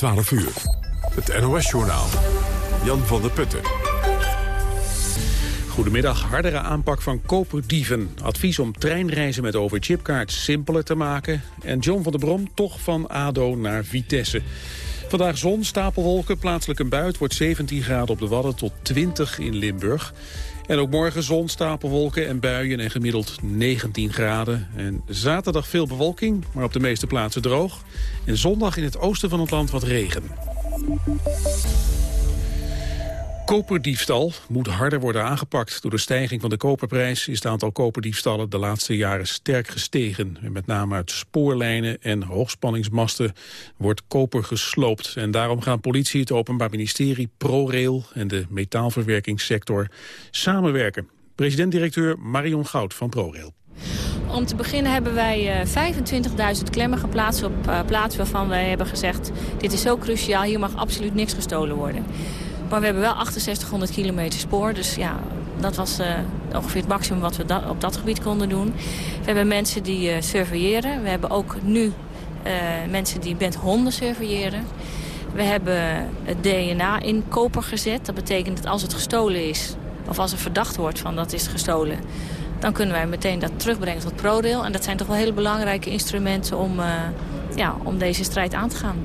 12 uur. Het NOS-journaal. Jan van der Putten. Goedemiddag. Hardere aanpak van koperdieven. Advies om treinreizen met overchipkaart simpeler te maken. En John van der Brom toch van ADO naar Vitesse. Vandaag zon, stapelwolken, plaatselijk een buit. Wordt 17 graden op de Wadden tot 20 in Limburg. En ook morgen zon, stapelwolken en buien en gemiddeld 19 graden. En zaterdag veel bewolking, maar op de meeste plaatsen droog. En zondag in het oosten van het land wat regen. Koperdiefstal moet harder worden aangepakt. Door de stijging van de koperprijs is het aantal koperdiefstallen de laatste jaren sterk gestegen. En met name uit spoorlijnen en hoogspanningsmasten wordt koper gesloopt. En daarom gaan politie, het Openbaar Ministerie, ProRail en de metaalverwerkingssector samenwerken. President-directeur Marion Goud van ProRail. Om te beginnen hebben wij 25.000 eh, klemmen geplaatst op uh, plaatsen waarvan wij hebben gezegd... dit is zo cruciaal, hier mag absoluut niks gestolen worden. Maar we hebben wel 6800 kilometer spoor. Dus ja, dat was uh, ongeveer het maximum wat we op dat gebied konden doen. We hebben mensen die uh, surveilleren. We hebben ook nu uh, mensen die bent honden surveilleren. We hebben het DNA in koper gezet. Dat betekent dat als het gestolen is, of als er verdacht wordt van dat is gestolen... dan kunnen wij meteen dat terugbrengen tot ProRail. En dat zijn toch wel hele belangrijke instrumenten om, ja, om deze strijd aan te gaan.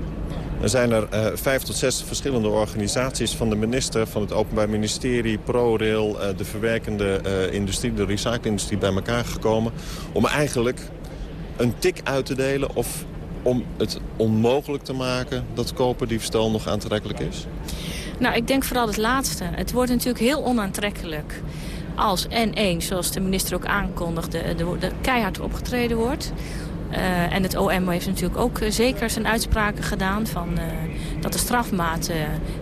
Er zijn er uh, vijf tot zes verschillende organisaties van de minister, van het Openbaar Ministerie, ProRail, uh, de verwerkende uh, industrie, de recyclingindustrie bij elkaar gekomen. Om eigenlijk een tik uit te delen of om het onmogelijk te maken dat koperdiefstal nog aantrekkelijk is? Nou, ik denk vooral het laatste. Het wordt natuurlijk heel onaantrekkelijk als N1, zoals de minister ook aankondigde, de, de keihard opgetreden wordt. Uh, en het OM heeft natuurlijk ook uh, zeker zijn uitspraken gedaan... Van, uh, dat de strafmaat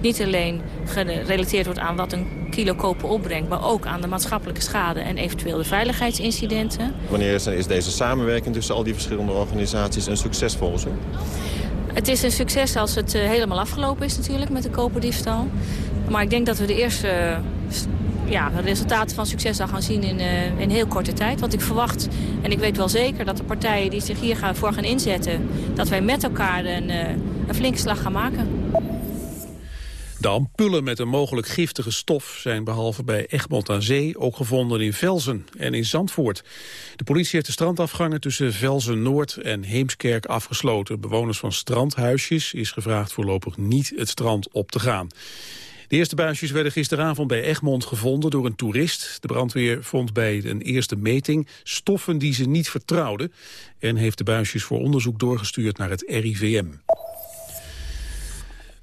niet alleen gerelateerd wordt aan wat een kilo koper opbrengt... maar ook aan de maatschappelijke schade en eventueel de veiligheidsincidenten. Wanneer is, is deze samenwerking tussen al die verschillende organisaties een succes volgens u? Het is een succes als het helemaal afgelopen is natuurlijk met de koperdiefstal. Maar ik denk dat we de eerste ja, de resultaten van succes zal gaan zien in, uh, in heel korte tijd. Want ik verwacht, en ik weet wel zeker dat de partijen die zich hier gaan, voor gaan inzetten... dat wij met elkaar een, uh, een flinke slag gaan maken. De ampullen met een mogelijk giftige stof zijn behalve bij Egmond aan Zee ook gevonden in Velzen en in Zandvoort. De politie heeft de strandafgangen tussen Velzen Noord en Heemskerk afgesloten. Bewoners van strandhuisjes is gevraagd voorlopig niet het strand op te gaan. De eerste buisjes werden gisteravond bij Egmond gevonden door een toerist. De brandweer vond bij een eerste meting stoffen die ze niet vertrouwden... en heeft de buisjes voor onderzoek doorgestuurd naar het RIVM.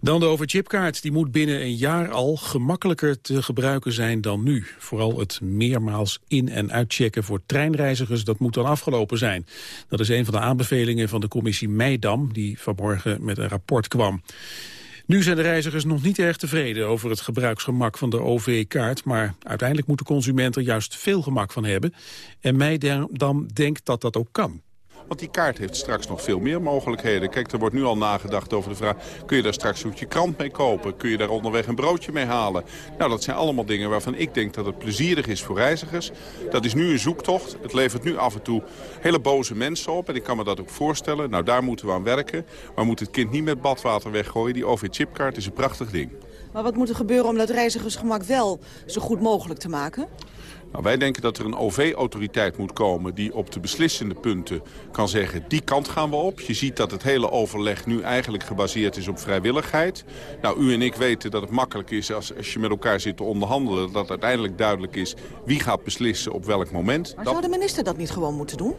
Dan de overchipkaart. Die moet binnen een jaar al gemakkelijker te gebruiken zijn dan nu. Vooral het meermaals in- en uitchecken voor treinreizigers, dat moet dan afgelopen zijn. Dat is een van de aanbevelingen van de commissie Meidam, die vanmorgen met een rapport kwam. Nu zijn de reizigers nog niet erg tevreden over het gebruiksgemak van de OV-kaart, maar uiteindelijk moet de consument er juist veel gemak van hebben. En mij dan denkt dat dat ook kan. Want die kaart heeft straks nog veel meer mogelijkheden. Kijk, er wordt nu al nagedacht over de vraag... kun je daar straks ook je krant mee kopen? Kun je daar onderweg een broodje mee halen? Nou, dat zijn allemaal dingen waarvan ik denk dat het plezierig is voor reizigers. Dat is nu een zoektocht. Het levert nu af en toe hele boze mensen op. En ik kan me dat ook voorstellen. Nou, daar moeten we aan werken. Maar moet het kind niet met badwater weggooien. Die OV-chipkaart is een prachtig ding. Maar wat moet er gebeuren om dat reizigersgemak wel zo goed mogelijk te maken? Nou, wij denken dat er een OV-autoriteit moet komen die op de beslissende punten kan zeggen... die kant gaan we op. Je ziet dat het hele overleg nu eigenlijk gebaseerd is op vrijwilligheid. Nou, u en ik weten dat het makkelijk is als, als je met elkaar zit te onderhandelen... dat uiteindelijk duidelijk is wie gaat beslissen op welk moment. Maar zou de minister dat niet gewoon moeten doen?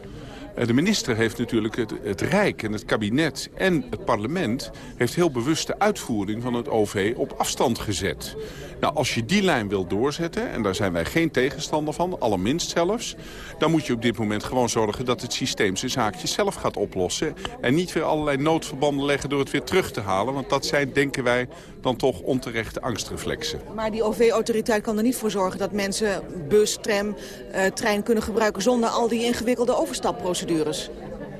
Eh, de minister heeft natuurlijk het, Rijk en het kabinet en het parlement... heeft heel bewust de uitvoering van het OV op afstand gezet. Nou, als je die lijn wil doorzetten, en daar zijn wij geen tegenstander van, allerminst zelfs... dan moet je op dit moment gewoon zorgen dat het systeem zijn zaakjes zelf gaat oplossen. En niet weer allerlei noodverbanden leggen door het weer terug te halen. Want dat zijn, denken wij, dan toch onterechte angstreflexen. Maar die OV-autoriteit kan er niet voor zorgen dat mensen bus, tram, uh, trein kunnen gebruiken... zonder al die ingewikkelde overstapprocedures?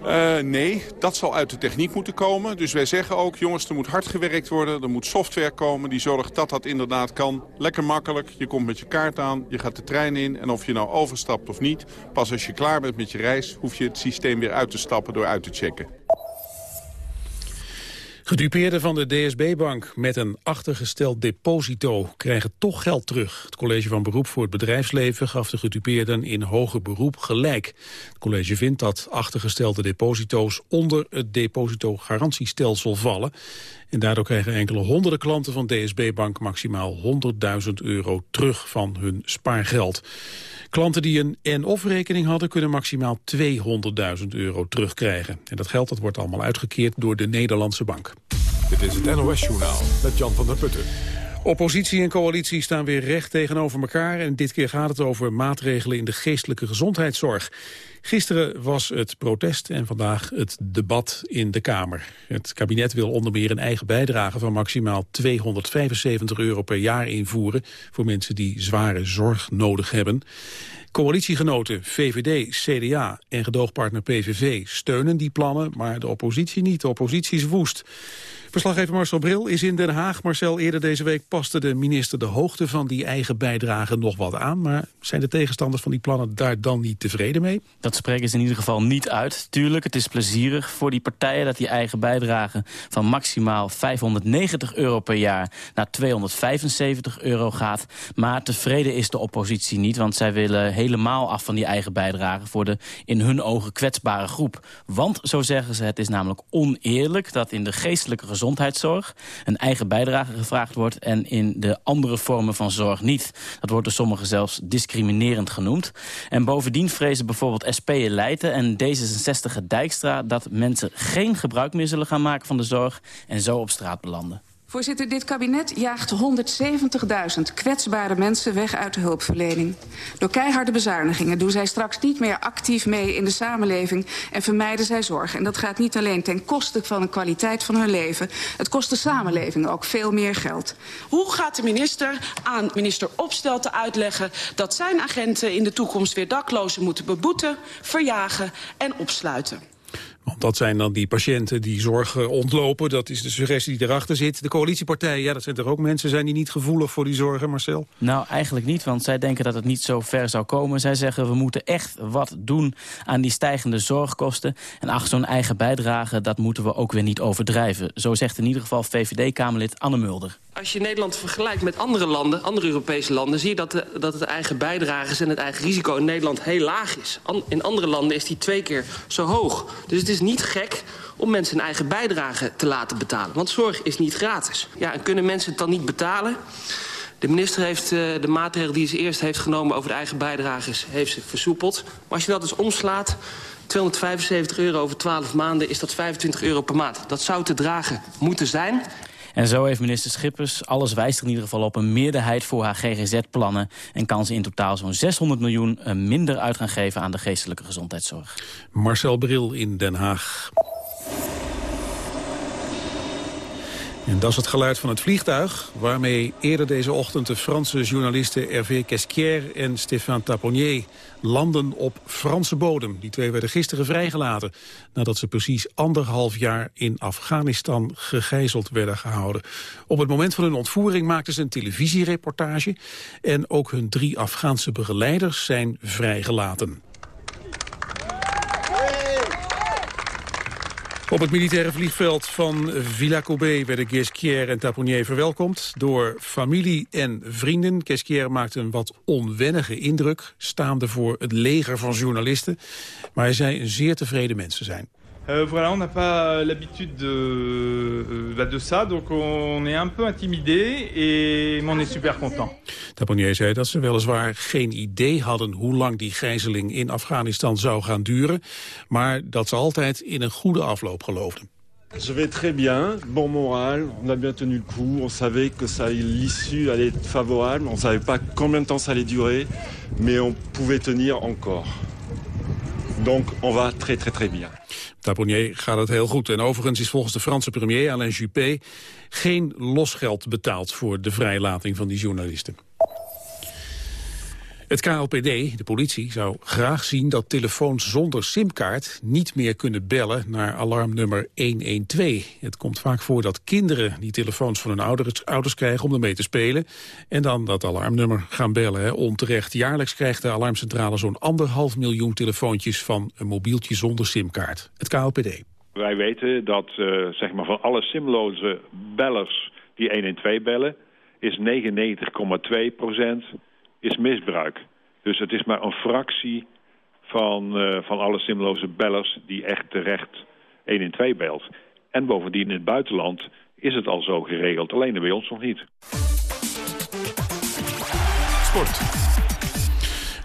Uh, nee, dat zal uit de techniek moeten komen. Dus wij zeggen ook, jongens, er moet hard gewerkt worden. Er moet software komen die zorgt dat dat inderdaad kan. Lekker makkelijk, je komt met je kaart aan, je gaat de trein in... en of je nou overstapt of niet, pas als je klaar bent met je reis... hoef je het systeem weer uit te stappen door uit te checken. Gedupeerden van de DSB-bank met een achtergesteld deposito krijgen toch geld terug. Het college van beroep voor het bedrijfsleven gaf de gedupeerden in hoger beroep gelijk. Het college vindt dat achtergestelde deposito's onder het depositogarantiestelsel vallen. En daardoor krijgen enkele honderden klanten van DSB-bank maximaal 100.000 euro terug van hun spaargeld. Klanten die een en-of rekening hadden kunnen maximaal 200.000 euro terugkrijgen. En dat geld dat wordt allemaal uitgekeerd door de Nederlandse bank. Dit is het NOS-journaal met Jan van der Putten. Oppositie en coalitie staan weer recht tegenover elkaar... en dit keer gaat het over maatregelen in de geestelijke gezondheidszorg. Gisteren was het protest en vandaag het debat in de Kamer. Het kabinet wil onder meer een eigen bijdrage van maximaal 275 euro per jaar invoeren... voor mensen die zware zorg nodig hebben. Coalitiegenoten VVD, CDA en gedoogpartner PVV steunen die plannen... maar de oppositie niet. De oppositie is woest. Verslaggever Marcel Bril is in Den Haag. Marcel, eerder deze week paste de minister de hoogte van die eigen bijdrage nog wat aan. Maar zijn de tegenstanders van die plannen daar dan niet tevreden mee? Dat spreken ze in ieder geval niet uit. Tuurlijk, het is plezierig voor die partijen dat die eigen bijdrage van maximaal 590 euro per jaar naar 275 euro gaat. Maar tevreden is de oppositie niet, want zij willen helemaal af van die eigen bijdrage voor de in hun ogen kwetsbare groep. Want, zo zeggen ze, het is namelijk oneerlijk dat in de geestelijke gezondheidszorg een eigen bijdrage gevraagd wordt... en in de andere vormen van zorg niet. Dat wordt door sommigen zelfs discriminerend genoemd. En bovendien vrezen bijvoorbeeld SP Leijten en D66 Dijkstra... dat mensen geen gebruik meer zullen gaan maken van de zorg... en zo op straat belanden. Voorzitter, dit kabinet jaagt 170.000 kwetsbare mensen weg uit de hulpverlening. Door keiharde bezuinigingen doen zij straks niet meer actief mee in de samenleving en vermijden zij zorg. En dat gaat niet alleen ten koste van de kwaliteit van hun leven. Het kost de samenleving ook veel meer geld. Hoe gaat de minister aan minister Opstelten uitleggen dat zijn agenten in de toekomst weer daklozen moeten beboeten, verjagen en opsluiten? Want dat zijn dan die patiënten die zorg ontlopen. Dat is de suggestie die erachter zit. De coalitiepartijen, ja, dat zijn toch ook mensen... zijn die niet gevoelig voor die zorgen, Marcel? Nou, eigenlijk niet, want zij denken dat het niet zo ver zou komen. Zij zeggen, we moeten echt wat doen aan die stijgende zorgkosten. En ach, zo'n eigen bijdrage, dat moeten we ook weer niet overdrijven. Zo zegt in ieder geval VVD-Kamerlid Anne Mulder. Als je Nederland vergelijkt met andere landen, andere Europese landen... zie je dat, de, dat het eigen bijdrages en het eigen risico in Nederland heel laag is. in andere landen is die twee keer zo hoog. Dus het is niet gek om mensen een eigen bijdrage te laten betalen. Want zorg is niet gratis. Ja, en kunnen mensen het dan niet betalen? De minister heeft uh, de maatregel die ze eerst heeft genomen over de eigen bijdrages... heeft ze versoepeld. Maar als je dat dus omslaat... 275 euro over 12 maanden is dat 25 euro per maand. Dat zou te dragen moeten zijn. En zo heeft minister Schippers, alles wijst in ieder geval op... een meerderheid voor haar GGZ-plannen... en kan ze in totaal zo'n 600 miljoen eh, minder uit gaan geven... aan de geestelijke gezondheidszorg. Marcel Bril in Den Haag. En dat is het geluid van het vliegtuig... waarmee eerder deze ochtend de Franse journalisten Hervé Kesquier en Stéphane Taponnier landen op Franse bodem. Die twee werden gisteren vrijgelaten... nadat ze precies anderhalf jaar in Afghanistan gegijzeld werden gehouden. Op het moment van hun ontvoering maakten ze een televisiereportage... en ook hun drie Afghaanse begeleiders zijn vrijgelaten. Op het militaire vliegveld van Villacobé werden Guesquière en Taponnier verwelkomd door familie en vrienden. Guesquière maakte een wat onwennige indruk, staande voor het leger van journalisten. Maar hij zei een zeer tevreden mens te zijn. Euh, voilà, on n'a pas l'habitude de, euh, de ça, donc on est un peu intimidé, et on est super content. Taponier zei dat ze weliswaar geen idee hadden hoe lang die gijzeling in Afghanistan zou gaan duren, maar dat ze altijd in een goede afloop geloofden. Je vais très bien, bon moral, on a bien tenu le coup, on savait que l'issue allait être favorable, on savait pas combien de temps ça allait durer, mais on pouvait tenir encore. Donc on va très très très bien. Taponnier gaat het heel goed. En overigens is volgens de Franse premier Alain Juppé... geen losgeld betaald voor de vrijlating van die journalisten. Het KLPD, de politie, zou graag zien dat telefoons zonder simkaart niet meer kunnen bellen naar alarmnummer 112. Het komt vaak voor dat kinderen die telefoons van hun ouders, krijgen om ermee te spelen en dan dat alarmnummer gaan bellen. Onterecht. Jaarlijks krijgt de alarmcentrale zo'n anderhalf miljoen telefoontjes van een mobieltje zonder simkaart. Het KLPD. Wij weten dat uh, zeg maar van alle simloze bellers die 112 bellen... is 99,2 is misbruik. Dus het is maar een fractie van, uh, van alle simloze bellers die echt terecht 112 belt. En bovendien in het buitenland is het al zo geregeld, alleen bij ons nog niet. Sport.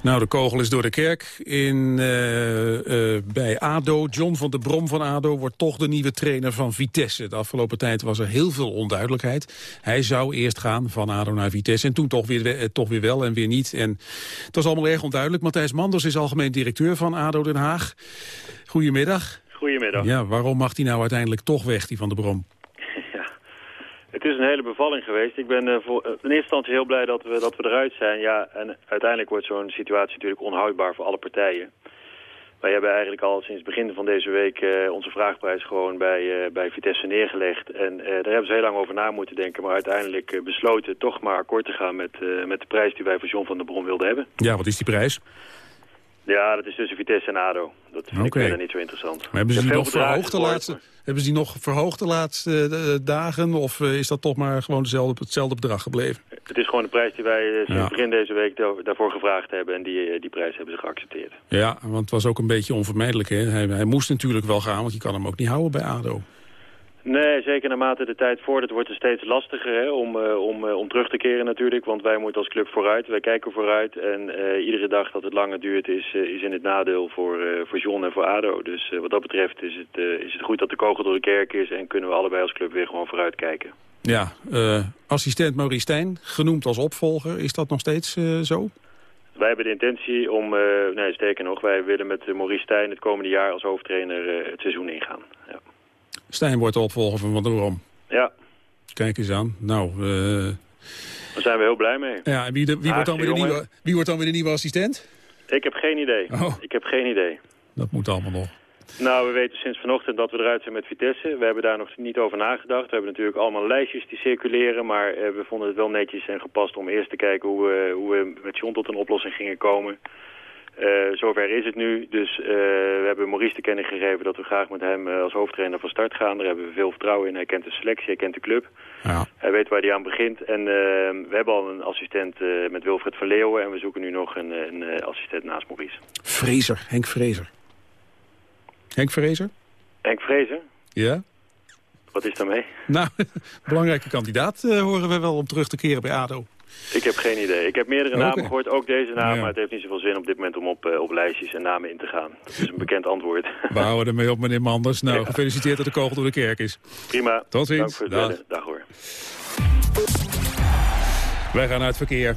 Nou, de kogel is door de kerk. In, uh, uh, bij ADO, John van der Brom van ADO wordt toch de nieuwe trainer van Vitesse. De afgelopen tijd was er heel veel onduidelijkheid. Hij zou eerst gaan van ADO naar Vitesse en toen toch weer, uh, toch weer wel en weer niet. En het was allemaal erg onduidelijk. Matthijs Manders is algemeen directeur van ADO Den Haag. Goedemiddag. Goedemiddag. Ja, waarom mag hij nou uiteindelijk toch weg, die van der Brom? Het is een hele bevalling geweest. Ik ben uh, voor, uh, in eerste instantie heel blij dat we, dat we eruit zijn. Ja, en uiteindelijk wordt zo'n situatie natuurlijk onhoudbaar voor alle partijen. Wij hebben eigenlijk al sinds begin van deze week uh, onze vraagprijs gewoon bij, bij Vitesse neergelegd. En daar hebben ze heel lang over na moeten denken. Maar uiteindelijk besloten toch maar akkoord te gaan met, met de prijs die wij voor John van der Bron wilden hebben. Ja, wat is die prijs? Ja, dat is tussen Vitesse en ADO. Dat vind okay. ik verder niet zo interessant. Maar hebben ze die nog verhoogd de laatste, hebben ze die nog verhoogd de laatste uh, dagen? Of uh, is dat toch maar gewoon dezelfde, hetzelfde bedrag gebleven? Het is gewoon de prijs die wij uh, sinds ja. begin deze week daarvoor gevraagd hebben. En die, die prijs hebben ze geaccepteerd. Ja, want het was ook een beetje onvermijdelijk. Hè? Hij, hij moest natuurlijk wel gaan, want je kan hem ook niet houden bij ADO. Nee, zeker naarmate de tijd vordert wordt het steeds lastiger hè, om, uh, om, uh, om terug te keren natuurlijk. Want wij moeten als club vooruit, wij kijken vooruit. En uh, iedere dag dat het langer duurt is, is in het nadeel voor, voor John en voor ADO. Dus wat dat betreft is het, is het goed dat de kogel door de kerk is... en kunnen we allebei als club weer gewoon vooruit kijken. Ja, assistent Maurice Stijn, genoemd als opvolger. Is dat nog steeds zo? Wij hebben de intentie om, nee sterker nog, wij willen met Maurice Stijn het komende jaar als hoofdtrainer het seizoen ingaan. Stijn wordt de opvolger van Van der Brom. Ja. Kijk eens aan. Nou, uh... Daar zijn we heel blij mee. Ja, en wie, de, wie, wordt dan weer de nieuwe, wie wordt dan weer de nieuwe assistent? Ik heb geen idee. Oh. Ik heb geen idee. Dat moet allemaal nog. Nou, we weten sinds vanochtend dat we eruit zijn met Vitesse. We hebben daar nog niet over nagedacht. We hebben natuurlijk allemaal lijstjes die circuleren. Maar uh, we vonden het wel netjes en gepast om eerst te kijken hoe we, hoe we met John tot een oplossing gingen komen. Uh, zover is het nu. Dus uh, we hebben Maurice te kennen gegeven dat we graag met hem uh, als hoofdtrainer van start gaan. Daar hebben we veel vertrouwen in. Hij kent de selectie, hij kent de club. Ja. Hij weet waar hij aan begint. En we hebben al een assistent met Wilfred van Leeuwen. En we zoeken nu nog een, een assistent naast Maurice. Vrezer, Henk Vrezer. Henk Vrezer? Henk Vrezer? Ja. Wat is daarmee? Nou, belangrijke kandidaat horen we wel om terug te keren bij ADO. Ik heb geen idee. Ik heb meerdere okay. namen gehoord, ook deze naam. Ja. Maar het heeft niet zoveel zin op dit moment om op, uh, op lijstjes en namen in te gaan. Dat is een bekend antwoord. We houden ermee op, meneer Manders. Nou, ja. gefeliciteerd dat de kogel door de kerk is. Prima. Tot ziens. Dank voor het Dag. Dag hoor. Wij gaan naar het verkeer.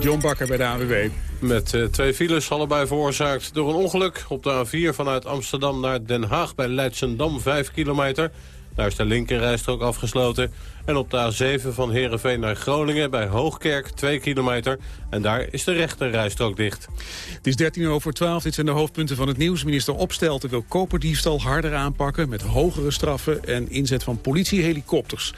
John Bakker bij de ANWB. Met uh, twee files, allebei veroorzaakt door een ongeluk. Op de A4 vanuit Amsterdam naar Den Haag bij Leidsendam, 5 kilometer. Daar is de linkerrijstrook afgesloten. En op de A7 van Heerenveen naar Groningen bij Hoogkerk 2 kilometer. En daar is de rechterrijstrook dicht. Het is 13 over 12. Dit zijn de hoofdpunten van het nieuws. Minister Opstelten wil koperdiefstal harder aanpakken... met hogere straffen en inzet van politiehelikopters.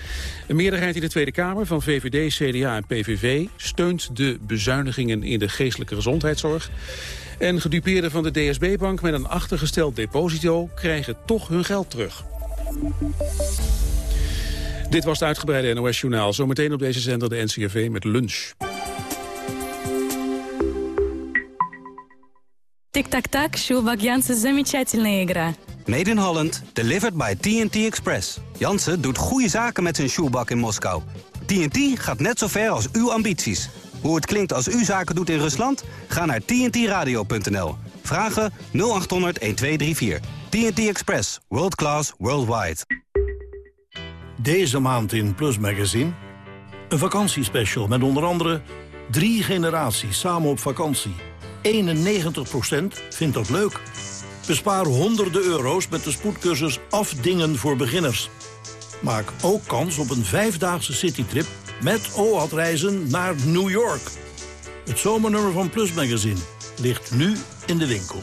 Een meerderheid in de Tweede Kamer van VVD, CDA en PVV... steunt de bezuinigingen in de geestelijke gezondheidszorg. En gedupeerden van de DSB-bank met een achtergesteld deposito... krijgen toch hun geld terug. Dit was het uitgebreide NOS-journaal. Zometeen op deze zender de NCRV met lunch. Tic-tac-tac, Sjoelbak Jansen, замечательная игра. Made in Holland, delivered by TNT Express. Jansen doet goede zaken met zijn shoebak in Moskou. TNT gaat net zo ver als uw ambities. Hoe het klinkt als u zaken doet in Rusland? Ga naar tntradio.nl. Vragen 0800 1234. TNT Express. World class, worldwide. Deze maand in Plus Magazine. Een vakantiespecial met onder andere drie generaties samen op vakantie. 91% vindt dat leuk. Bespaar honderden euro's met de spoedcursus Afdingen voor beginners. Maak ook kans op een vijfdaagse citytrip met OAT-reizen naar New York. Het zomernummer van Plus Magazine ligt nu in de winkel.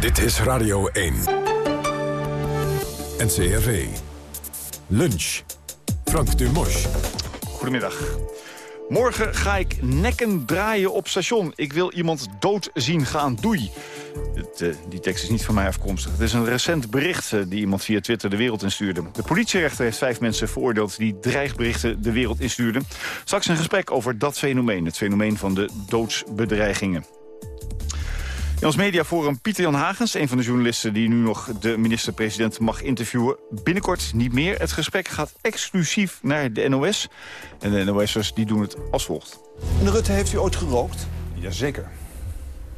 Dit is Radio 1. NCRV. Lunch. Frank Dumos. Goedemiddag. Morgen ga ik nekken draaien op station. Ik wil iemand dood zien gaan. Doei. Uh, die tekst is niet van mij afkomstig. Het is een recent bericht uh, die iemand via Twitter de wereld instuurde. De politierechter heeft vijf mensen veroordeeld die dreigberichten de wereld instuurden. Straks een gesprek over dat fenomeen. Het fenomeen van de doodsbedreigingen. In ons mediaforum Pieter Jan Hagens, een van de journalisten... die nu nog de minister-president mag interviewen. Binnenkort niet meer. Het gesprek gaat exclusief naar de NOS. En de NOS'ers die doen het als volgt. Meneer Rutte, heeft u ooit gerookt? Jazeker.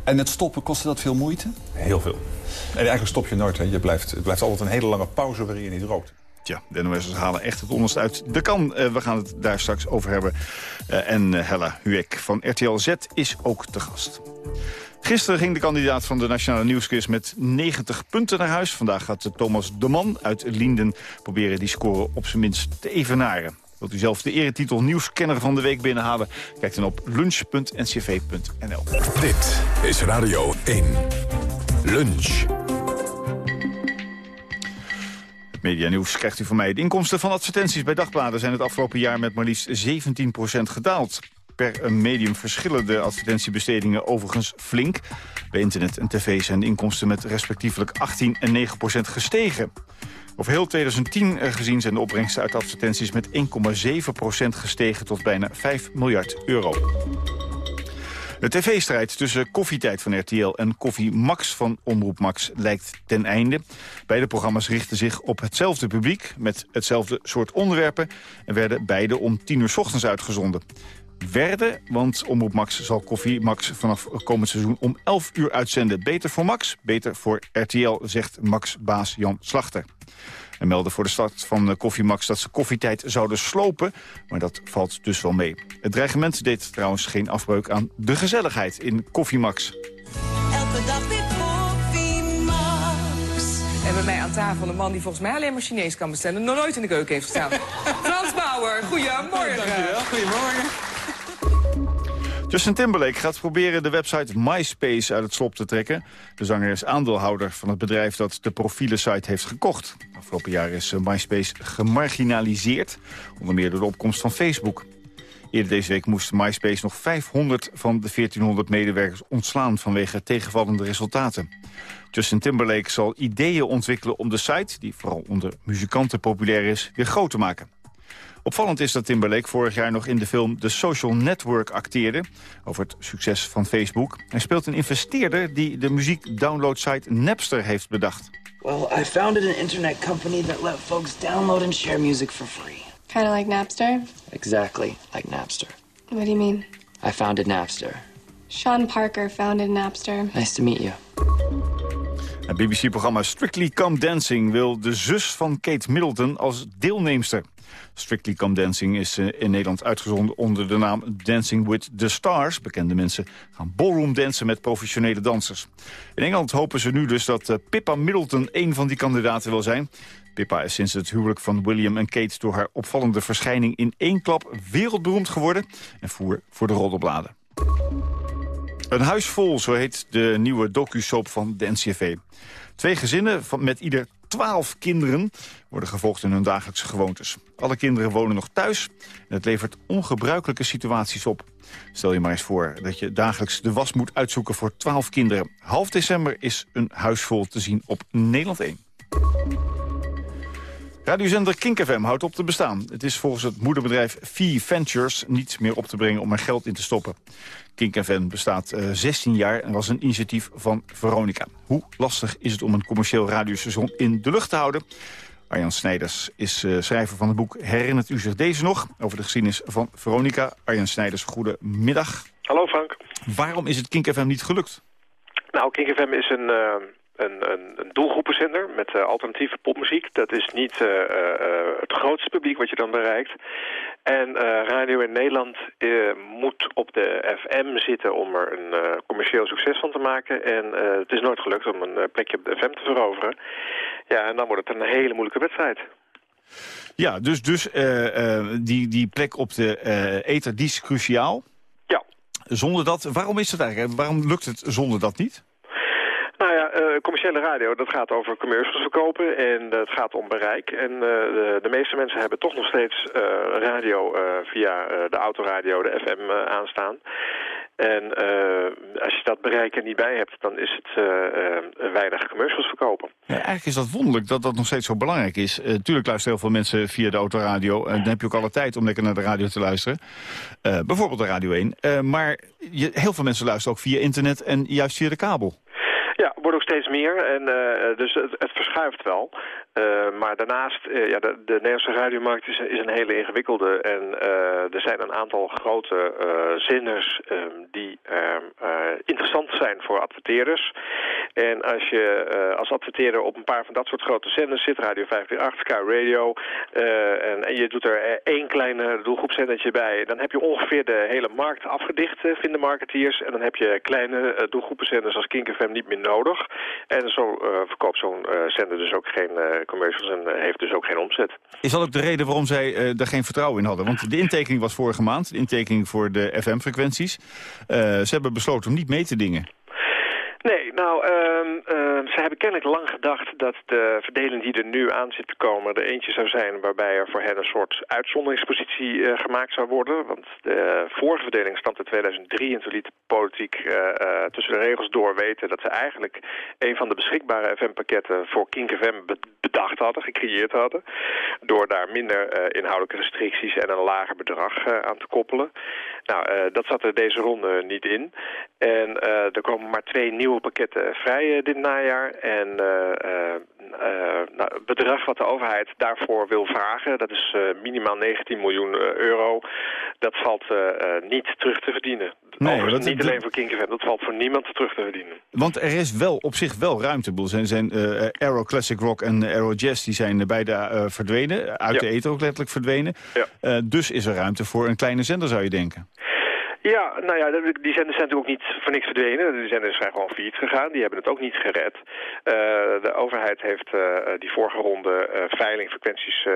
En het stoppen, kostte dat veel moeite? Heel veel. En eigenlijk stop je nooit. Hè. Je blijft, het blijft altijd een hele lange pauze waarin je niet rookt. Tja, de halen echt het onderste uit de kan. Uh, we gaan het daar straks over hebben. Uh, en uh, Hella Huek van RTL Z is ook te gast. Gisteren ging de kandidaat van de Nationale Nieuwsquiz met 90 punten naar huis. Vandaag gaat Thomas de Man uit Linden proberen die score op zijn minst te evenaren. Wilt u zelf de eretitel nieuwskenner van de week binnenhalen? Kijk dan op lunch.ncv.nl. Dit is Radio 1. Lunch. Media Nieuws krijgt u van mij. De inkomsten van advertenties bij dagbladen zijn het afgelopen jaar met maar liefst 17% gedaald. Per medium verschillen de advertentiebestedingen overigens flink. Bij internet en tv zijn de inkomsten met respectievelijk 18 en 9 procent gestegen. Over heel 2010 gezien zijn de opbrengsten uit advertenties met 1,7 procent gestegen tot bijna 5 miljard euro. De tv-strijd tussen Koffietijd van RTL en Koffie Max van Omroep Max lijkt ten einde. Beide programma's richten zich op hetzelfde publiek met hetzelfde soort onderwerpen... en werden beide om 10 uur s ochtends uitgezonden werden. Want Omroep Max zal Koffie Max vanaf komend seizoen om 11 uur uitzenden. Beter voor Max, beter voor RTL, zegt Max-baas Jan Slachter. En melden voor de start van Koffie Max dat ze koffietijd zouden slopen. Maar dat valt dus wel mee. Het dreigement deed trouwens geen afbreuk aan de gezelligheid in Koffie Max. Elke dag weer Koffie Max. En bij mij aan tafel een man die volgens mij alleen maar Chinees kan bestellen. Nog nooit in de keuken heeft gestaan. Frans Bauer, goedemorgen. Dankjewel, goedemorgen. Justin Timberlake gaat proberen de website MySpace uit het slop te trekken. De zanger is aandeelhouder van het bedrijf dat de profielensite heeft gekocht. Afgelopen jaar is MySpace gemarginaliseerd, onder meer door de opkomst van Facebook. Eerder deze week moest MySpace nog 500 van de 1400 medewerkers ontslaan vanwege tegenvallende resultaten. Justin Timberlake zal ideeën ontwikkelen om de site, die vooral onder muzikanten populair is, weer groot te maken. Opvallend is dat Timberlake vorig jaar nog in de film The Social Network acteerde... over het succes van Facebook. Hij speelt een investeerder die de muziek-downloadsite Napster heeft bedacht. Well, I founded an internet company that let folks download and share music for free. Kind of like Napster? Exactly, like Napster. What do you mean? I founded Napster. Sean Parker founded Napster. Nice to meet you. Het BBC-programma Strictly Come Dancing wil de zus van Kate Middleton als deelnemster. Strictly Come Dancing is in Nederland uitgezonden onder de naam Dancing with the Stars. Bekende mensen gaan ballroom dansen met professionele dansers. In Engeland hopen ze nu dus dat Pippa Middleton een van die kandidaten wil zijn. Pippa is sinds het huwelijk van William en Kate door haar opvallende verschijning in één klap wereldberoemd geworden en voer voor de roddelbladen. Een huis vol, zo heet de nieuwe docu-soap van de NCV. Twee gezinnen van, met ieder twaalf kinderen worden gevolgd in hun dagelijkse gewoontes. Alle kinderen wonen nog thuis en het levert ongebruikelijke situaties op. Stel je maar eens voor dat je dagelijks de was moet uitzoeken voor twaalf kinderen. Half december is een huis vol te zien op Nederland 1. Radiozender Kink FM houdt op te bestaan. Het is volgens het moederbedrijf V Ventures niet meer op te brengen om er geld in te stoppen. Kink FM bestaat uh, 16 jaar en was een initiatief van Veronica. Hoe lastig is het om een commercieel radiostation in de lucht te houden? Arjan Snijders is uh, schrijver van het boek Herinnert u zich deze nog? Over de geschiedenis van Veronica. Arjan Snijders, goedemiddag. Hallo Frank. Waarom is het Kink FM niet gelukt? Nou, Kink FM is een, uh, een, een, een doelgroepenzender met eh, alternatieve popmuziek. Dat is niet eh, eh, het grootste publiek wat je dan bereikt. En radio in Nederland moet op de FM zitten om er een commercieel succes van te maken. En het is nooit gelukt om een plekje op de FM te veroveren. Ja, en dan wordt het een hele moeilijke wedstrijd. Ja, dus, dus die, die plek op de ether, die is cruciaal. Ja. Zonder dat, waarom is het eigenlijk? Waarom lukt het zonder dat niet? Eh, commerciële radio, dat gaat over commercials verkopen en het gaat om bereik. En eh, de, de meeste mensen hebben toch nog steeds eh, radio via de autoradio, de FM aanstaan. En als je dat bereik er niet bij hebt, dan is het weinig commercials verkopen. Ja, eigenlijk is dat wonderlijk dat dat nog steeds zo belangrijk is. Uh, tuurlijk luisteren heel veel mensen via de autoradio. En dan heb je ook alle tijd om lekker naar de radio te luisteren. Uh, bijvoorbeeld de Radio 1. Uh, maar je, heel veel mensen luisteren ook via internet en juist via de kabel. Ja, wordt ook steeds meer. En uh, dus het, het, verschuift wel. Uh, maar daarnaast, uh, ja, de, de Nederlandse radiomarkt is, is, een hele ingewikkelde. En er zijn een aantal grote zenders ehm, die ehm, interessant zijn voor adverteerders. En als je als adverteerder op een paar van dat soort grote zenders zit, Radio 538, Sky Radio, en, en, je doet er één kleine doelgroepzendertje bij, dan heb je ongeveer de hele markt afgedicht, vinden marketeers. En dan heb je kleine doelgroepenzenders als Kink niet meer nodig. En zo verkoopt zo'n zender dus ook geen commercials en heeft dus ook geen omzet. Is dat ook de reden waarom zij er geen vertrouwen in hadden? Want de intekening was vorige maand, de intekening voor de FM-frequenties. Ze hebben besloten om niet mee te dingen. Nee, nou, uh, uh, ze hebben kennelijk lang gedacht dat de verdeling die er nu aan zit te komen... er eentje zou zijn waarbij er voor hen een soort uitzonderingspositie uh, gemaakt zou worden. Want de vorige verdeling stamt in 2003 en toen liet de politiek uh, tussen de regels door weten... dat ze eigenlijk een van de beschikbare FM-pakketten voor Kink FM bedacht hadden, gecreëerd hadden. Door daar minder inhoudelijke restricties en een lager bedrag aan te koppelen. Nou, dat zat er deze ronde niet in. En er komen maar twee nieuwe pakketten vrij uh, dit najaar. En uh, uh, nou, het bedrag wat de overheid daarvoor wil vragen, dat is minimaal 19 miljoen euro. Dat valt niet terug te verdienen. Nee, dat, niet alleen voor Kink FM, dat valt voor niemand terug te verdienen. Want er is wel op zich wel ruimte. Zijn, zijn Aero Classic Rock en Aero Jazz die zijn beide verdwenen. Uit ja. de eten ook letterlijk verdwenen. Ja. dus is er ruimte voor een kleine zender, zou je denken. Ja, nou ja, die zenders zijn natuurlijk ook niet voor niks verdwenen. Die zenders zijn gewoon failliet gegaan. Die hebben het ook niet gered. Uh, de overheid heeft uh, die vorige ronde uh, veilingfrequenties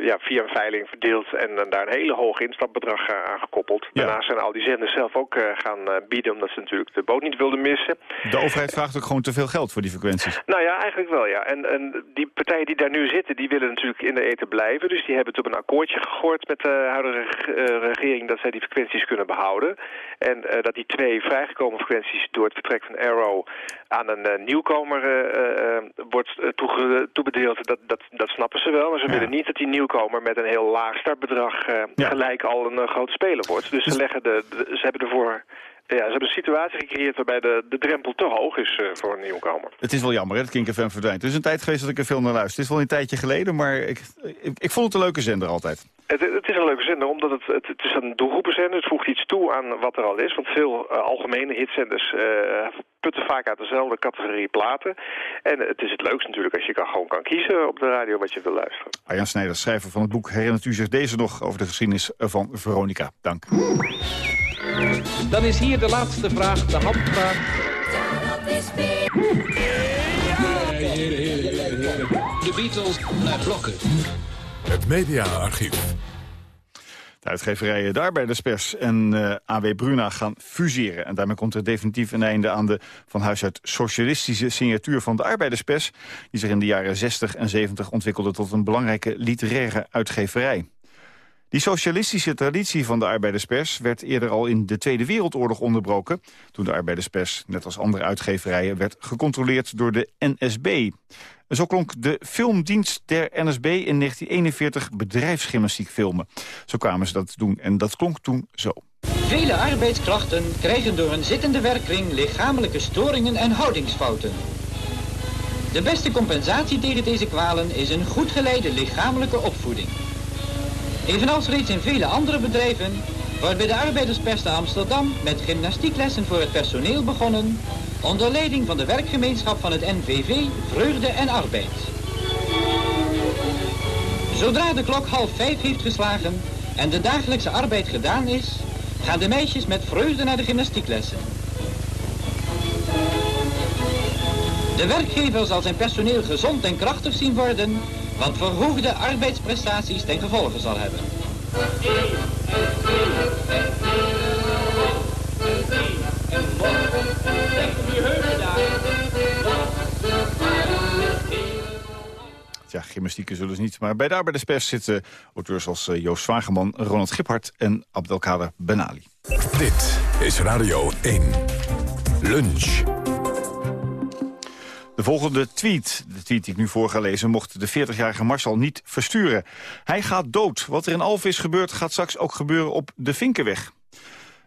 ja, via een veiling verdeeld... en daar een hele hoog instapbedrag aan gekoppeld. Ja. Daarnaast zijn al die zenders zelf ook gaan bieden... omdat ze natuurlijk de boot niet wilden missen. De overheid vraagt ook gewoon te veel geld voor die frequenties? Nou ja, eigenlijk wel, ja. En, en die partijen die daar nu zitten, die willen natuurlijk in de eten blijven. Dus die hebben het op een akkoordje gegooid met de huidige regering... dat zij die frequenties kunnen behouden. En uh, dat die twee vrijgekomen frequenties door het vertrek van Arrow aan een uh, nieuwkomer uh, wordt toege, toebedeeld, dat, dat, dat snappen ze wel. Maar ze ja. willen niet dat die nieuwkomer met een heel laag startbedrag ja. gelijk al een groot speler wordt. Dus, dus... Ze, leggen de, de, ze hebben ervoor ja, ze hebben een situatie gecreëerd waarbij de, de drempel te hoog is uh, voor een nieuwkomer. Het is wel jammer hè, dat Kink FM verdwijnt. Het is een tijd geweest dat ik er veel naar luister. Het is wel een tijdje geleden, maar ik, ik, ik vond het een leuke zender altijd. Het, het, is een leuke zender, omdat het, het, het is een doelgroepenzender. Het voegt iets toe aan wat er al is. Want veel uh, algemene hitzenders uh, putten vaak uit dezelfde categorie platen. En het is het leukst natuurlijk als je kan, gewoon kan kiezen op de radio wat je wil luisteren. Arjan Snijder, schrijver van het boek. Herinnert u zich deze nog over de geschiedenis van Veronica? Dank. Dan is hier de laatste vraag, de handvraag. De Beatles naar blokken. Het mediaarchief. De uitgeverijen De Arbeiderspers en uh, AW Bruna gaan fuseren. En daarmee komt er definitief een einde aan de van huis uit socialistische signatuur van de Arbeiderspers... die zich in de jaren 60 en 70 ontwikkelde tot een belangrijke literaire uitgeverij. Die socialistische traditie van de arbeiderspers werd eerder al in de Tweede Wereldoorlog onderbroken... toen de arbeiderspers, net als andere uitgeverijen, werd gecontroleerd door de NSB. Zo klonk de filmdienst der NSB in 1941 bedrijfsgymnastiek filmen. Zo kwamen ze dat doen en dat klonk toen zo. Vele arbeidskrachten krijgen door een zittende werkkring lichamelijke storingen en houdingsfouten. De beste compensatie tegen deze kwalen is een goed geleide lichamelijke opvoeding. Evenals reeds in vele andere bedrijven wordt bij de arbeiderspers te Amsterdam met gymnastieklessen voor het personeel begonnen Onder leiding van de werkgemeenschap van het NVV Vreugde en Arbeid. Zodra de klok half vijf heeft geslagen en de dagelijkse arbeid gedaan is, gaan de meisjes met vreugde naar de gymnastieklessen. De werkgever zal zijn personeel gezond en krachtig zien worden, wat verhoogde arbeidsprestaties ten gevolge zal hebben. Ja, gymnastieken zullen ze niet. Maar bij de arbeiderspers zitten auteurs als eh, Joost Zwageman, Ronald Giphart en Abdelkader Benali. Dit is Radio 1. Lunch. De volgende tweet, de tweet die ik nu voor ga lezen... mocht de 40-jarige Marcel niet versturen. Hij gaat dood. Wat er in Alphen is gebeurd, gaat straks ook gebeuren op de Vinkenweg.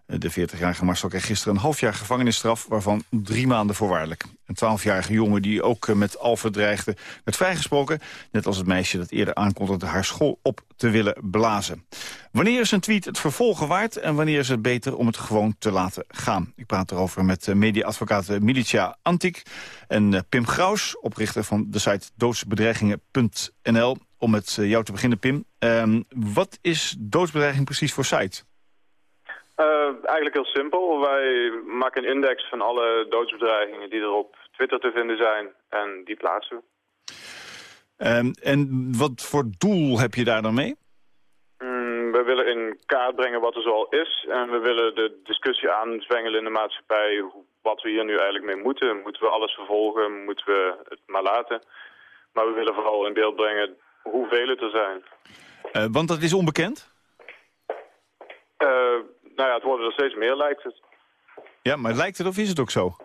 De 40-jarige Marcel kreeg gisteren een half jaar gevangenisstraf... waarvan drie maanden voorwaardelijk. Een 12-jarige jongen die ook eh, met Alphen dreigde... werd vrijgesproken, net als het meisje dat eerder aankondigde... haar school op te willen blazen. Wanneer is een tweet het vervolgen waard... en wanneer is het beter om het gewoon te laten gaan? Ik praat erover met eh, mediaadvocaat Militia Antiek... en eh, Pim Graus, oprichter van de site doodsbedreigingen.nl. Om met jou te beginnen, Pim. Ehm, wat is doodsbedreiging precies voor site? Uh, eigenlijk heel simpel. Wij maken een index van alle doodsbedreigingen die er op Twitter te vinden zijn. En die plaatsen we. Um, en wat voor doel heb je daar dan mee? Mm, we willen in kaart brengen wat er zoal is. En we willen de discussie aanzwengelen in de maatschappij. Wat we hier nu eigenlijk mee moeten. Moeten we alles vervolgen? Moeten we het maar laten? Maar we willen vooral in beeld brengen hoeveel het er zijn. Uh, want dat is onbekend? Uh, nou ja, het worden er steeds meer, lijkt het. Ja, maar lijkt het of is het ook zo?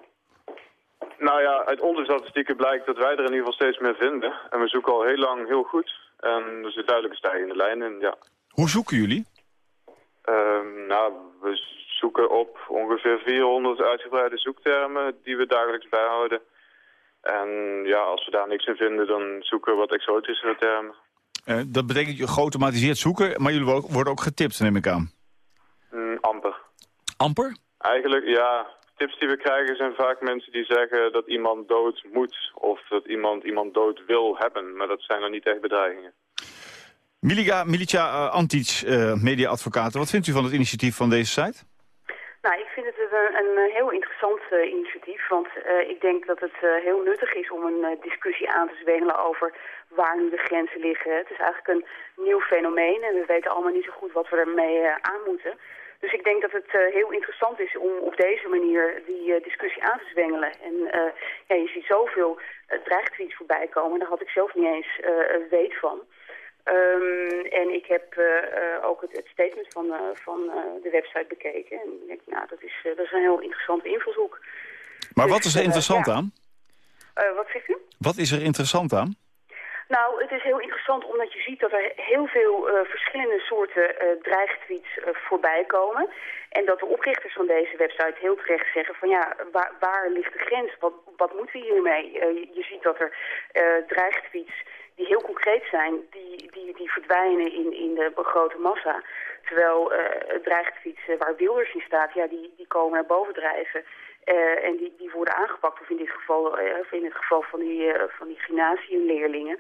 Nou ja, uit onze statistieken blijkt dat wij er in ieder geval steeds meer vinden. En we zoeken al heel lang heel goed. En er zit duidelijk een stijgende lijn in, ja. Hoe zoeken jullie? Uh, nou, we zoeken op ongeveer 400 uitgebreide zoektermen die we dagelijks bijhouden. En ja, als we daar niks in vinden, dan zoeken we wat exotischere termen. Uh, dat betekent je geautomatiseerd zoeken, maar jullie worden ook getipt, neem ik aan. Mm, amper. Amper? Eigenlijk, ja. Tips die we krijgen zijn vaak mensen die zeggen dat iemand dood moet... of dat iemand iemand dood wil hebben. Maar dat zijn dan niet echt bedreigingen. Milica, Milica uh, Antic, uh, mediaadvocaten. Wat vindt u van het initiatief van deze site? Nou, ik vind het een, een heel interessant uh, initiatief. Want uh, ik denk dat het uh, heel nuttig is om een discussie aan te zwengelen over waar nu de grenzen liggen. Het is eigenlijk een nieuw fenomeen en we weten allemaal niet zo goed wat we ermee aan moeten. Dus ik denk dat het uh, heel interessant is om op deze manier die uh, discussie aan te zwengelen. En uh, ja, je ziet zoveel dreigtweets voorbij komen, daar had ik zelf niet eens weet van. Um, en ik heb ook het, het, statement van, van de website bekeken. En ik denk, nou, dat is, dat is een heel interessante invalshoek. Maar dus, wat is er interessant ja. aan? wat zegt u? Wat is er interessant aan? Nou, het is heel interessant omdat je ziet dat er heel veel uh, verschillende soorten uh, dreigtweets uh, voorbij komen. En dat de oprichters van deze website heel terecht zeggen van ja, waar, waar ligt de grens? Wat, wat moeten we hiermee? Je, je, ziet dat er dreigtweets die heel concreet zijn, die, die, die verdwijnen in, in de grote massa. Terwijl dreigtweets waar Wilders in staat, ja, die, die komen naar boven drijven. Uh, en die, die worden aangepakt, of in dit geval, uh, of in het geval van die, uh, van die gymnasiumleerlingen.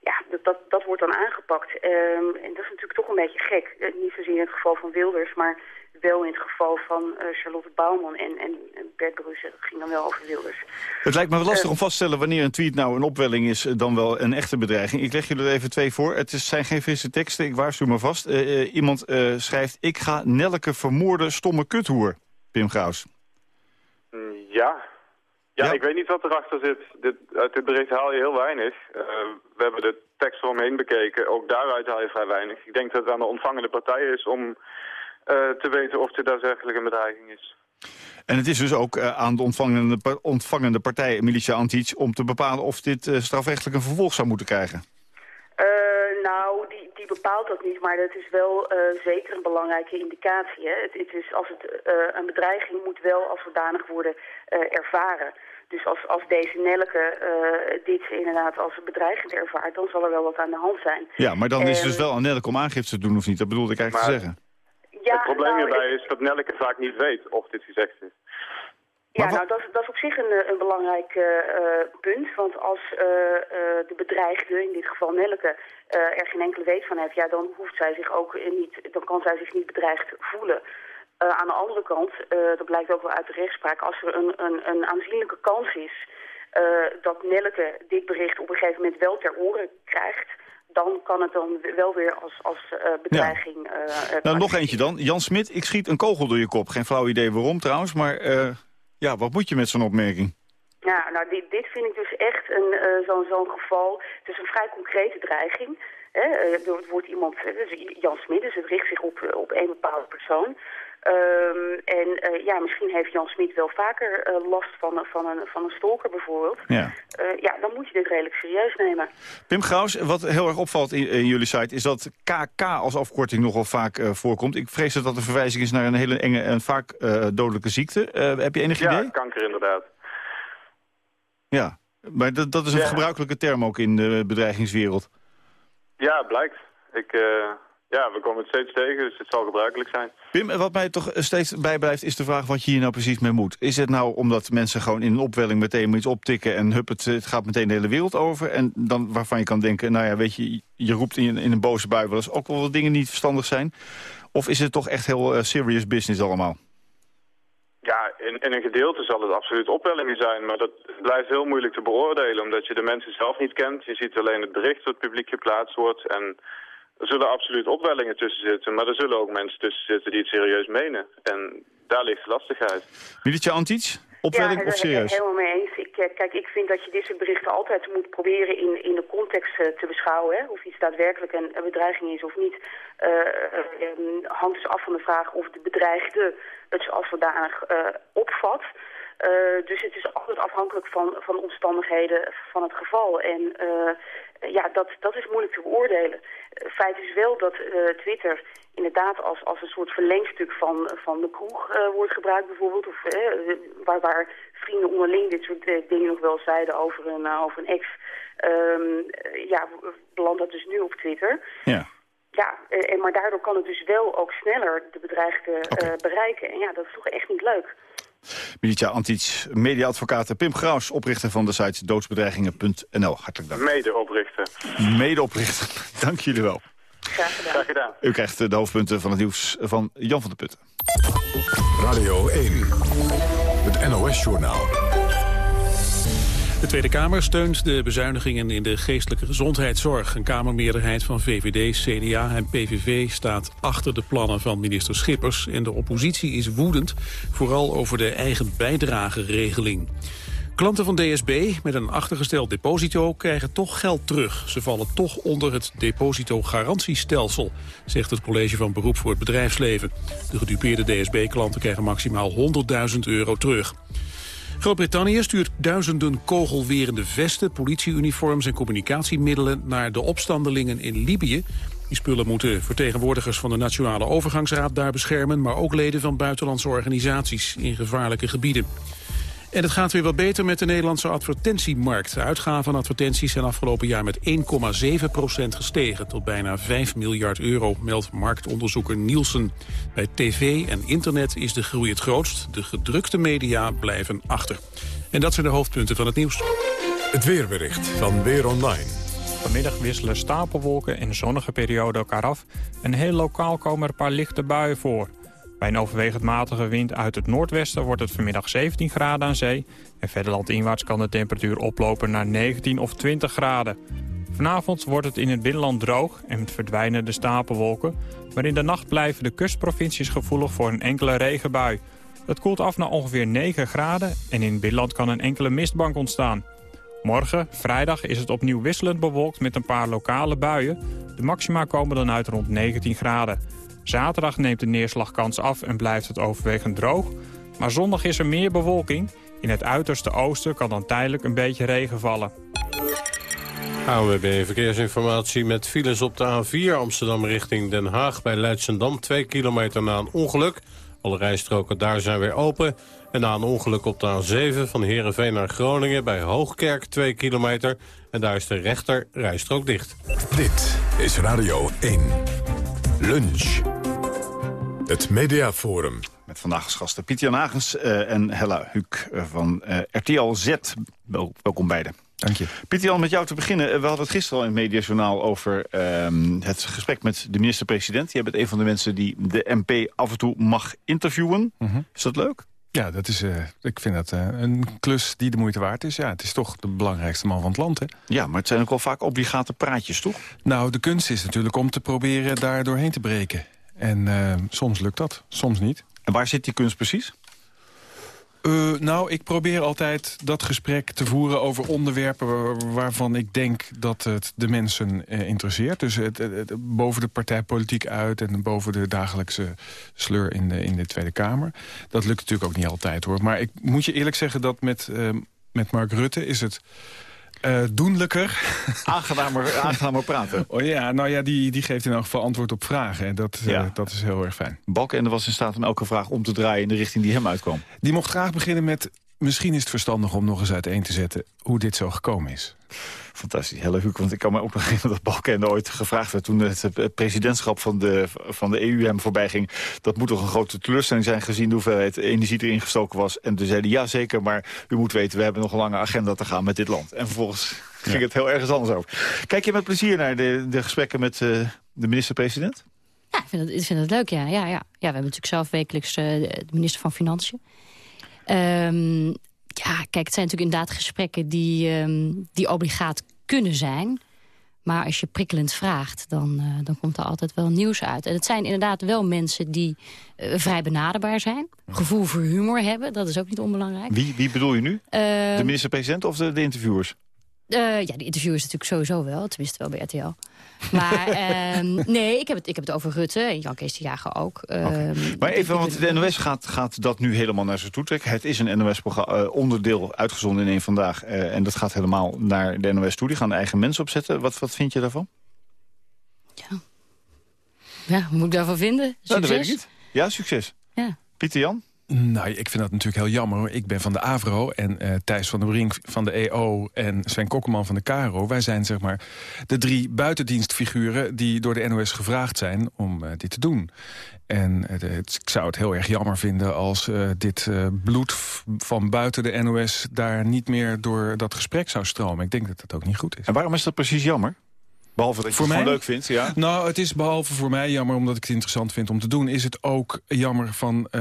Ja, dat, dat, dat wordt dan aangepakt. Um, en dat is natuurlijk toch een beetje gek. niet zozeer in het geval van Wilders, maar wel in het geval van Charlotte Bouwman en, en, Bert Brusse. Dat ging dan wel over Wilders. Het lijkt me wel lastig om vast te stellen wanneer een tweet nou een opwelling is... dan wel een echte bedreiging. Ik leg jullie er even twee voor. Het is, zijn geen frisse teksten, ik waarschuw me vast. iemand schrijft, ik ga Nelke vermoorden, stomme kuthoer. Pim Graus. Ja. ja. ja. ik weet niet wat erachter zit. Dit, uit dit bericht haal je heel weinig. Uh, we hebben de tekst eromheen bekeken. Ook daaruit haal je vrij weinig. Ik denk dat het aan de ontvangende partij is om uh, te weten of dit daadwerkelijk een bedreiging is. En het is dus ook uh, aan de ontvangende, ontvangende partij, Militia Antic... om te bepalen of dit strafrechtelijk een vervolg zou moeten krijgen. Bepaalt dat niet, maar dat is wel uh, zeker een belangrijke indicatie. Hè? Het, het is, als het, uh, een bedreiging moet wel als zodanig worden uh, ervaren. Dus als, als deze Nelke dit inderdaad als bedreigend ervaart, dan zal er wel wat aan de hand zijn. Ja, maar dan is het dus wel aan Nelke om aangifte te doen of niet? Dat bedoelde ik eigenlijk maar, te zeggen. Ja, het probleem nou, hierbij is dat Nelke vaak niet weet of dit gezegd is. Ja, nou dat, dat is op zich een, eh, een belangrijk eh, eh, punt. Want als de bedreigde, in dit geval Nelleke, er geen enkele weet van heeft, ja, dan hoeft zij zich ook niet, dan kan zij zich niet bedreigd voelen. Aan de andere kant, dat blijkt ook wel uit de rechtspraak, als er een, een, een aanzienlijke kans is dat Nelleke dit bericht op een gegeven moment wel ter oren krijgt, dan kan het dan wel weer als, als bedreiging... eh, Nou, nog eentje dan. Jan Smit, ik schiet een kogel door je kop. Geen flauw idee waarom trouwens, maar ja, wat moet je met zo'n opmerking? Ja, nou dit, dit vind ik dus echt een eh, zo'n geval. Het is een vrij concrete dreiging. Hè? eh, er wordt iemand, dus Jan Smit, dus het richt zich op, eh, op één bepaalde persoon. Ehm, en eh, ja, misschien heeft Jan Smit wel vaker eh, last van, van, een, van een stalker bijvoorbeeld. Ja. Eh, ja, dan moet je dit redelijk serieus nemen. Pim Graus, wat heel erg opvalt in, in jullie site... is dat KK als afkorting nogal vaak eh, voorkomt. Ik vrees dat dat een verwijzing is naar een hele enge en vaak eh, dodelijke ziekte. Eh, heb je enig Ja, idee? kanker inderdaad. Ja, maar dat, dat is een Ja. gebruikelijke term ook in de bedreigingswereld. Ja, blijkt. Ik, eh, ja, we komen het steeds tegen, dus het zal gebruikelijk zijn. Pim, wat mij toch steeds bijblijft is de vraag wat je hier nou precies mee moet. Is het nou omdat mensen gewoon in een opwelling meteen iets optikken... en hup, het, het gaat meteen de hele wereld over... en dan waarvan je kan denken, nou ja, weet je... je roept in, in een boze bui wel eens ook wel wat dingen niet verstandig zijn? Of is het toch echt heel eh, serious business allemaal? Ja, in, in een gedeelte zal het absoluut opwellingen zijn, maar dat blijft heel moeilijk te beoordelen, omdat je de mensen zelf niet kent. Je ziet alleen het bericht wat publiek geplaatst wordt en er zullen absoluut opwellingen tussen zitten, maar er zullen ook mensen tussen zitten die het serieus menen. En daar ligt de lastigheid. Militia Antic, opwelling ja, of daar ben ik serieus? het helemaal mee eens. Ik, eh, kijk, ik vind dat je dit soort berichten altijd moet proberen in, in de context eh, te beschouwen. Hè? Of iets daadwerkelijk een, een bedreiging is of niet. Eh, hangt dus af van de vraag of de bedreigde het als zodanig opvat. Eh, dus het is altijd afhankelijk van, van de omstandigheden van het geval. En eh, ja, dat, dat is moeilijk te beoordelen. Eh, feit is wel dat Twitter inderdaad als, als een soort verlengstuk van, van de kroeg wordt gebruikt bijvoorbeeld. Of, waar, waar vrienden onderling dit soort dingen nog wel zeiden over een, over een ex. Ehm, eh, ja, belandt dat dus nu op Twitter. Ja. Ja, en, maar daardoor kan het dus wel ook sneller de bedreigde bereiken. En ja, dat is toch echt niet leuk. Militia Antic, mediaadvocaat Pim Graus, oprichter van de site doodsbedreigingen.nl. Hartelijk dank. Mede-oprichter. Medeoprichter, dank jullie wel. Graag gedaan. Graag gedaan. U krijgt de hoofdpunten van het nieuws van Jan van der Putten. Radio 1, het NOS-journaal. De Tweede Kamer steunt de bezuinigingen in de geestelijke gezondheidszorg. Een Kamermeerderheid van VVD, CDA en PVV staat achter de plannen van minister Schippers. En de oppositie is woedend, vooral over de eigen bijdrageregeling. Klanten van DSB met een achtergesteld deposito krijgen toch geld terug. Ze vallen toch onder het depositogarantiestelsel, zegt het College van Beroep voor het Bedrijfsleven. De gedupeerde DSB-klanten krijgen maximaal 100.000 euro terug. Groot-Brittannië stuurt duizenden kogelwerende vesten, politieuniforms en communicatiemiddelen naar de opstandelingen in Libië. Die spullen moeten vertegenwoordigers van de Nationale Overgangsraad daar beschermen, maar ook leden van buitenlandse organisaties in gevaarlijke gebieden. En het gaat weer wat beter met de Nederlandse advertentiemarkt. De uitgaven aan advertenties zijn afgelopen jaar met 1,7% gestegen... tot bijna 5 miljard euro, meldt marktonderzoeker Nielsen. Bij tv en internet is de groei het grootst. De gedrukte media blijven achter. En dat zijn de hoofdpunten van het nieuws. Het weerbericht van Weer Online. Vanmiddag wisselen stapelwolken en zonnige perioden elkaar af... en heel lokaal komen er een paar lichte buien voor... Bij een overwegend matige wind uit het noordwesten wordt het vanmiddag 17 graden aan zee. En verder landinwaarts kan de temperatuur oplopen naar 19 of 20 graden. Vanavond wordt het in het binnenland droog en verdwijnen de stapelwolken. Maar in de nacht blijven de kustprovincies gevoelig voor een enkele regenbui. Het koelt af naar ongeveer 9 graden en in het binnenland kan een enkele mistbank ontstaan. Morgen, vrijdag, is het opnieuw wisselend bewolkt met een paar lokale buien. De maxima komen dan uit rond 19 graden. Zaterdag neemt de neerslagkans af en blijft het overwegend droog. Maar zondag is er meer bewolking. In het uiterste oosten kan dan tijdelijk een beetje regen vallen. ANWB Verkeersinformatie met files op de A4 Amsterdam richting Den Haag bij Leidsendam. 2 kilometer na een ongeluk. Alle rijstroken daar zijn weer open. En na een ongeluk op de A7 van Heerenveen naar Groningen bij Hoogkerk 2 kilometer. En daar is de rechter rijstrook dicht. Dit is Radio 1. Lunch. Het Mediaforum. Met vandaag als gasten Pieter Jan Hagens eh, en Hella Huuk eh, van eh, RTL Z. Wel, welkom beiden. Dank je. Pieter Jan, met jou te beginnen. We hadden het gisteren al in het Mediajournaal over ehm, het gesprek met de minister-president. Je bent een van de mensen die de MP af en toe mag interviewen. Is dat leuk? Ja, dat is, eh, ik vind dat eh, een klus die de moeite waard is. Ja, het is toch de belangrijkste man van het land, hè? Ja, maar het zijn ook wel vaak obligate praatjes, toch? Nou, de kunst is natuurlijk om te proberen daar doorheen te breken. En eh, soms lukt dat, soms niet. En waar zit die kunst precies? Uh, nou, ik probeer altijd dat gesprek te voeren over onderwerpen... waar- waarvan ik denk dat het de mensen eh, interesseert. Dus het- boven de partijpolitiek uit en boven de dagelijkse sleur in de, in de Tweede Kamer. Dat lukt natuurlijk ook niet altijd, hoor. Maar ik moet je eerlijk zeggen dat met, eh, met Mark Rutte is het... eh doenlijker. Aangenamer, aangenamer praten. Oh ja, nou ja, die, die geeft in elk geval antwoord op vragen. En dat, eh, dat is heel erg fijn. Balkenende was in staat om elke vraag om te draaien in de richting die hem uitkwam. Die mocht graag beginnen met... misschien is het verstandig om nog eens uiteen te zetten... hoe dit zo gekomen is. Fantastisch, hele Huuk. Want ik kan me ook nog herinneren dat Balkenende ooit gevraagd werd... toen het presidentschap van de, van de EU hem voorbij ging. Dat moet toch een grote teleurstelling zijn gezien de hoeveelheid energie erin gestoken was. En toen zeiden ja zeker, maar u moet weten... we hebben nog een lange agenda te gaan met dit land. En vervolgens ging het heel ergens anders over. Kijk je met plezier naar de, de gesprekken met eh, de minister-president? Ja, ik vind het, ik vind het leuk, ja. ja, ja. ja we hebben natuurlijk zelf wekelijks eh, de minister van Financiën. Ehm, ja, kijk, het zijn natuurlijk inderdaad gesprekken die, ehm, die obligaat kunnen zijn. Maar als je prikkelend vraagt, dan, eh, dan komt er altijd wel nieuws uit. En het zijn inderdaad wel mensen die eh, vrij benaderbaar zijn. Gevoel voor humor hebben, dat is ook niet onbelangrijk. Wie, wie bedoel je nu? Ehm, de minister-president of de, de interviewers? Eh, ja, die interview is natuurlijk sowieso wel. Tenminste wel bij RTL. Maar ehm, nee, ik heb, het, ik heb het over Rutte en Jan Kees de Jager ook. Ehm, Maar even, want de NOS gaat, gaat dat nu helemaal naar zich toe trekken. Het is een NOS-onderdeel uitgezonden in één vandaag. eh, en dat gaat helemaal naar de NOS toe. Die gaan de eigen mensen opzetten. Wat, wat vind je daarvan? Ja, wat moet ik daarvan vinden? Nou, dat weet ik Succes? niet. Ja, succes. Ja. Pieter Jan? Nou, ik vind dat natuurlijk heel jammer. Ik ben van de AVRO en eh, Thijs van der Brink van de EO... en Sven Kokkeman van de KRO. Wij zijn zeg maar de drie buitendienstfiguren... die door de NOS gevraagd zijn om eh, dit te doen. En eh, het- ik zou het heel erg jammer vinden als dit bloed van buiten de NOS... daar niet meer door dat gesprek zou stromen. Ik denk dat dat ook niet goed is. En waarom is dat precies jammer? Behalve dat je Voor het mij? leuk vindt, ja. Nou, het is behalve voor mij jammer, omdat ik het interessant vind om te doen... is het ook jammer van eh,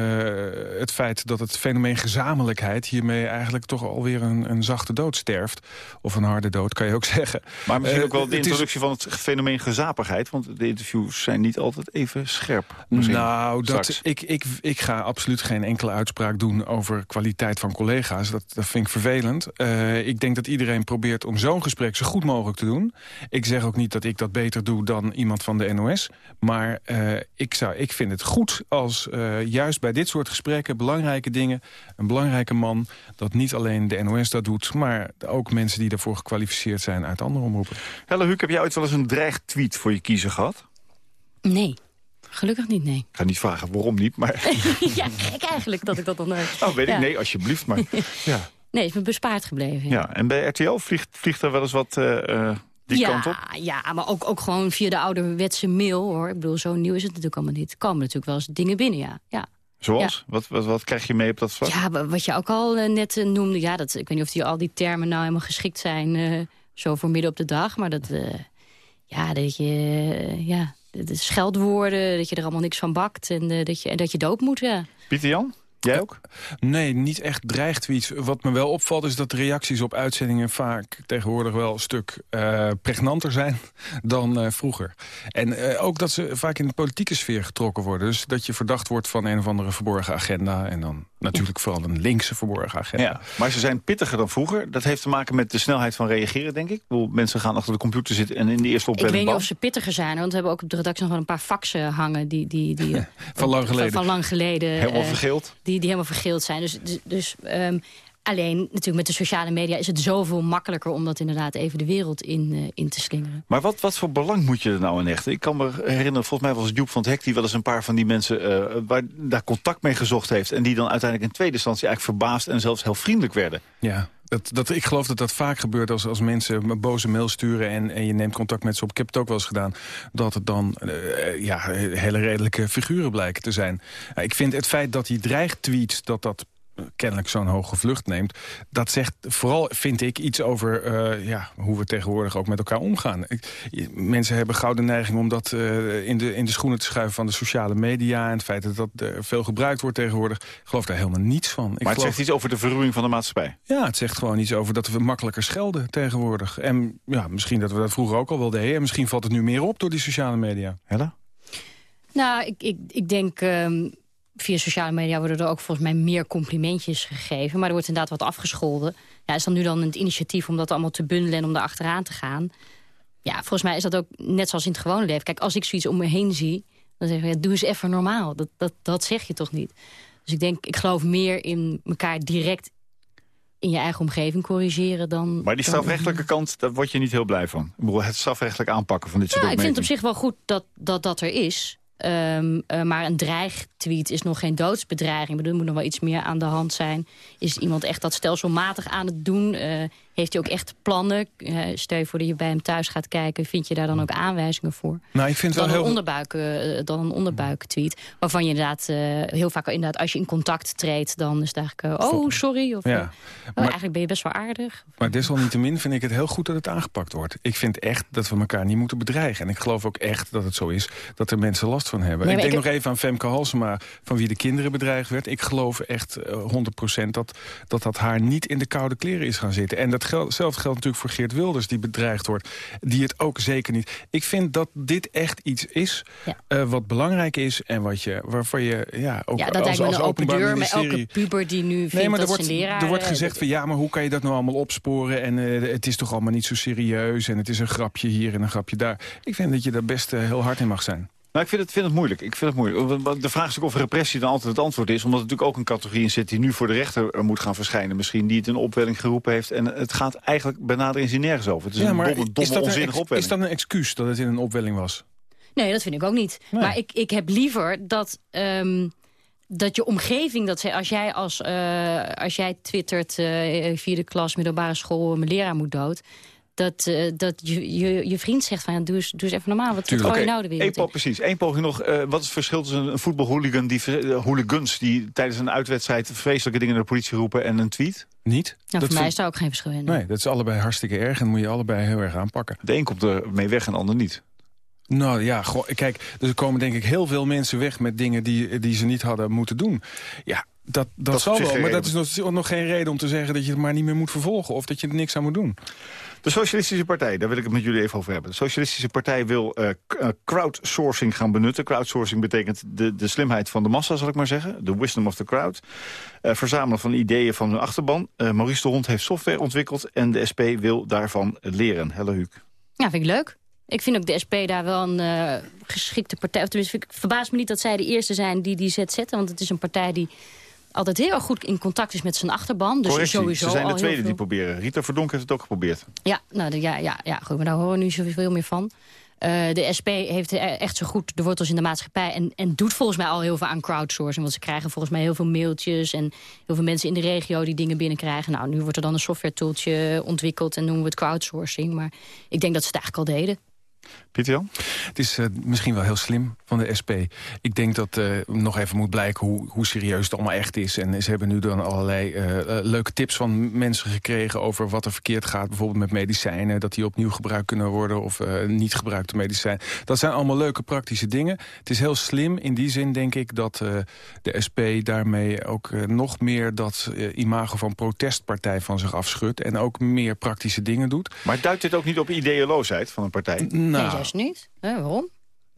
het feit dat het fenomeen gezamenlijkheid... hiermee eigenlijk toch alweer een, een zachte dood sterft. Of een harde dood, kan je ook zeggen. Maar misschien Eh, ook wel de is- introductie van het fenomeen gezapigheid. Want de interviews zijn niet altijd even scherp. Nou, dat, ik, ik, ik ga absoluut geen enkele uitspraak doen over kwaliteit van collega's. Dat, dat vind ik vervelend. Eh, ik denk dat iedereen probeert om zo'n gesprek zo goed mogelijk te doen. Ik zeg ook niet dat ik dat beter doe dan iemand van de NOS. Maar eh, ik, zou, ik vind het goed als eh, juist bij dit soort gesprekken... belangrijke dingen, een belangrijke man... dat niet alleen de NOS dat doet... maar ook mensen die daarvoor gekwalificeerd zijn uit andere omroepen. Helle Huuk, heb jij ooit wel eens een dreigtweet voor je kiezer gehad? Nee, gelukkig niet, nee. Ik ga niet vragen waarom niet, maar... ja, gek eigenlijk dat ik dat dan... eh, Oh, weet ja. ik, nee, alsjeblieft. Maar, ja. Nee, is me bespaard gebleven. ja, en bij RTL vliegt, vliegt er wel eens wat eh, eh, die ja, kant op? Ja, maar ook, ook gewoon via de ouderwetse mail, hoor. Ik bedoel, zo nieuw is het natuurlijk allemaal niet. Er komen natuurlijk wel eens dingen binnen, ja. ja. Zoals? Wat, wat, wat krijg je mee op dat vlak? Ja, wa- wat je ook al eh, net eh, noemde. Ja, dat, ik weet niet of die, al die termen nou helemaal geschikt zijn. eh, zo voor midden op de dag. Maar dat, ja, dat je, ja, de, de scheldwoorden, dat je er allemaal niks van bakt. En, dat, je, en dat je dood moet, ja. Pieter Jan? Jij ook? Nee, niet echt dreigtweets. Wat me wel opvalt is dat de reacties op uitzendingen vaak tegenwoordig wel een stuk eh, pregnanter zijn dan eh, vroeger. En eh, ook dat ze vaak in de politieke sfeer getrokken worden. Dus dat je verdacht wordt van een of andere verborgen agenda. En dan natuurlijk vooral een linkse verborgen agenda. Ja, maar ze zijn pittiger dan vroeger. Dat heeft te maken met de snelheid van reageren, denk ik. Ik bedoel, mensen gaan achter de computer zitten en in de eerste Ik opbellen... weet niet bam. of ze pittiger zijn, want we hebben ook op de redactie nog wel een paar faxen hangen die, die, die Van lang geleden. Van, van lang geleden. Helemaal vergeeld. Die, die helemaal vergeeld zijn. Dus, dus, dus ehm, alleen natuurlijk met de sociale media is het zoveel makkelijker om dat inderdaad even de wereld in, eh, in te slingeren. Maar wat, wat voor belang moet je er nou in hechten? Ik kan me herinneren, volgens mij was het Joep van het Hek... die wel eens een paar van die mensen eh, waar, daar contact mee gezocht heeft... en die dan uiteindelijk in tweede instantie eigenlijk verbaasd... en zelfs heel vriendelijk werden. Ja, Dat, dat, ik geloof dat dat vaak gebeurt als, als mensen boze mail sturen... En, en je neemt contact met ze op. Ik heb het ook wel eens gedaan. Dat het dan uh, ja, hele redelijke figuren blijken te zijn. Uh, ik vind het feit dat hij dreigt tweets... dat dat kennelijk zo'n hoge vlucht neemt. Dat zegt vooral, vind ik, iets over uh, ja, hoe we tegenwoordig ook met elkaar omgaan. Ik, mensen hebben gouden neiging om dat uh, in, de, in de schoenen te schuiven van de sociale media... en het feit dat dat uh, veel gebruikt wordt tegenwoordig. Ik geloof daar helemaal niets van. Ik maar het geloof... zegt iets over de verruwing van de maatschappij? Ja, het zegt gewoon iets over dat we makkelijker schelden tegenwoordig. En ja, misschien dat we dat vroeger ook al wel deden. En misschien valt het nu meer op door die sociale media. Hella? Nou, ik, ik, ik denk... Um via sociale media worden er ook volgens mij meer complimentjes gegeven. Maar er wordt inderdaad wat afgescholden. Ja, is dan nu dan het initiatief om dat allemaal te bundelen en om daar achteraan te gaan? Ja, volgens mij is dat ook net zoals in het gewone leven. Kijk, als ik zoiets om me heen zie, dan zeg ik, ja, doe eens even normaal. Dat, dat, dat zeg je toch niet? Dus ik denk, ik geloof meer in elkaar direct in je eigen omgeving corrigeren dan... Maar die strafrechtelijke kant, daar word je niet heel blij van. Ik bedoel, het strafrechtelijk aanpakken van dit soort ja, Ik vind het op zich wel goed dat dat, dat er is. Um, uh, maar een dreigtweet is nog geen doodsbedreiging. Ik er moet nog wel iets meer aan de hand zijn. Is iemand echt dat stelselmatig aan het doen? Uh, heeft hij ook echt plannen? Uh, stel je voor dat je bij hem thuis gaat kijken. Vind je daar dan ook aanwijzingen voor? Nou, ik vind dan, wel een heel... onderbuik, dan een onderbuik-tweet. Waarvan je inderdaad heel vaak inderdaad, als je in contact treedt... dan is het eigenlijk, oh, sorry. Of, ja. oh, maar, eigenlijk ben je best wel aardig. Maar desalniettemin vind ik het heel goed dat het aangepakt wordt. Ik vind echt dat we elkaar niet moeten bedreigen. En ik geloof ook echt dat het zo is dat er mensen last van hebben. Nee, ik denk ik nog even aan Femke Halsema, van wie de kinderen bedreigd werd. Ik geloof echt uh, 100% dat, dat dat haar niet in de koude kleren is gaan zitten. En datzelfde geldt natuurlijk voor Geert Wilders, die bedreigd wordt. Die het ook zeker niet. Ik vind dat dit echt iets is ja. uh, wat belangrijk is en wat je, waarvan je ja, ook ja, dat als, als openbaar deur ministerie... elke puber die nu vindt nee, maar er dat wordt, zijn leraar... er wordt gezegd van ja, maar hoe kan je dat nou allemaal opsporen? En uh, het is toch allemaal niet zo serieus en het is een grapje hier en een grapje daar. Ik vind dat je daar best uh, heel hard in mag zijn. Nou, ik vind het, vind het moeilijk. Ik vind het moeilijk. De vraag is ook of repressie dan altijd het antwoord is. Omdat er natuurlijk ook een categorie in zit die nu voor de rechter moet gaan verschijnen. Misschien die het in opwelling geroepen heeft. En het gaat eigenlijk bij nader inzien nergens over. Het is ja, een domme, domme is dat onzinnige een, opwelling. Is dat een excuus dat het in een opwelling was? Nee, dat vind ik ook niet. Nee. Maar ik, ik heb liever dat... Um, dat je omgeving, dat zij, als jij, als, uh, als jij twittert uh, vierde klas middelbare school, mijn leraar moet dood dat, uh, dat je, je, je vriend zegt van ja, doe, eens, doe eens even normaal. Wat, wat gooi je nou de wereld Eén Precies, één poging nog. Uh, wat is het verschil tussen een voetbalhooligan, die, uh, hooligans... die tijdens een uitwedstrijd vreselijke dingen naar de politie roepen en een tweet? Niet. Nou, voor mij is daar ook geen verschil in. Nee, dat is allebei hartstikke erg en moet je allebei heel erg aanpakken. De een komt er mee weg en de ander niet. Nou ja, goh, kijk, er komen denk ik heel veel mensen weg met dingen die, die ze niet hadden moeten doen. Ja, dat, dat, dat zal wel, maar dat is nog, nog geen reden om te zeggen dat je het maar niet meer moet vervolgen of dat je er niks aan moet doen. De Socialistische Partij, daar wil ik het met jullie even over hebben. De Socialistische Partij wil uh, crowdsourcing gaan benutten. Crowdsourcing betekent de, de slimheid van de massa, zal ik maar zeggen. De wisdom of the crowd. Uh, verzamelen van ideeën van hun achterban. Maurice de Hond heeft software ontwikkeld en de SP wil daarvan leren. Helle Huuk. Ja, vind ik leuk. Ik vind ook de SP daar wel een geschikte partij. Of tenminste, ik verbaas me niet dat zij de eerste zijn die die zet zetten. Want het is een partij die altijd heel erg goed in contact is met zijn achterban. Dus Correctie, sowieso ze zijn de tweede die proberen. Rita Verdonk heeft het ook geprobeerd. Ja, nou, de, ja, ja, ja, goed, maar daar horen we nu zoveel meer van. Uh, de SP heeft echt zo goed de wortels in de maatschappij... En, en doet volgens mij al heel veel aan crowdsourcing. Want ze krijgen volgens mij heel veel mailtjes... en heel veel mensen in de regio die dingen binnenkrijgen. Nou, nu wordt er dan een software tooltje ontwikkeld... en noemen we het crowdsourcing. Maar ik denk dat ze het eigenlijk al deden. Pieter Jan? Het is uh, misschien wel heel slim van de SP. Ik denk dat uh, nog even moet blijken hoe, hoe serieus het allemaal echt is. En ze hebben nu dan allerlei uh, leuke tips van mensen gekregen... over wat er verkeerd gaat, bijvoorbeeld met medicijnen... dat die opnieuw gebruikt kunnen worden of niet gebruikte medicijnen. Dat zijn allemaal leuke praktische dingen. Het is heel slim in die zin, denk ik, dat de SP daarmee ook nog meer... dat imago van protestpartij van zich afschudt... en ook meer praktische dingen doet. Maar duidt dit ook niet op ideoloosheid van een partij? Nee, juist niet. Hè, waarom?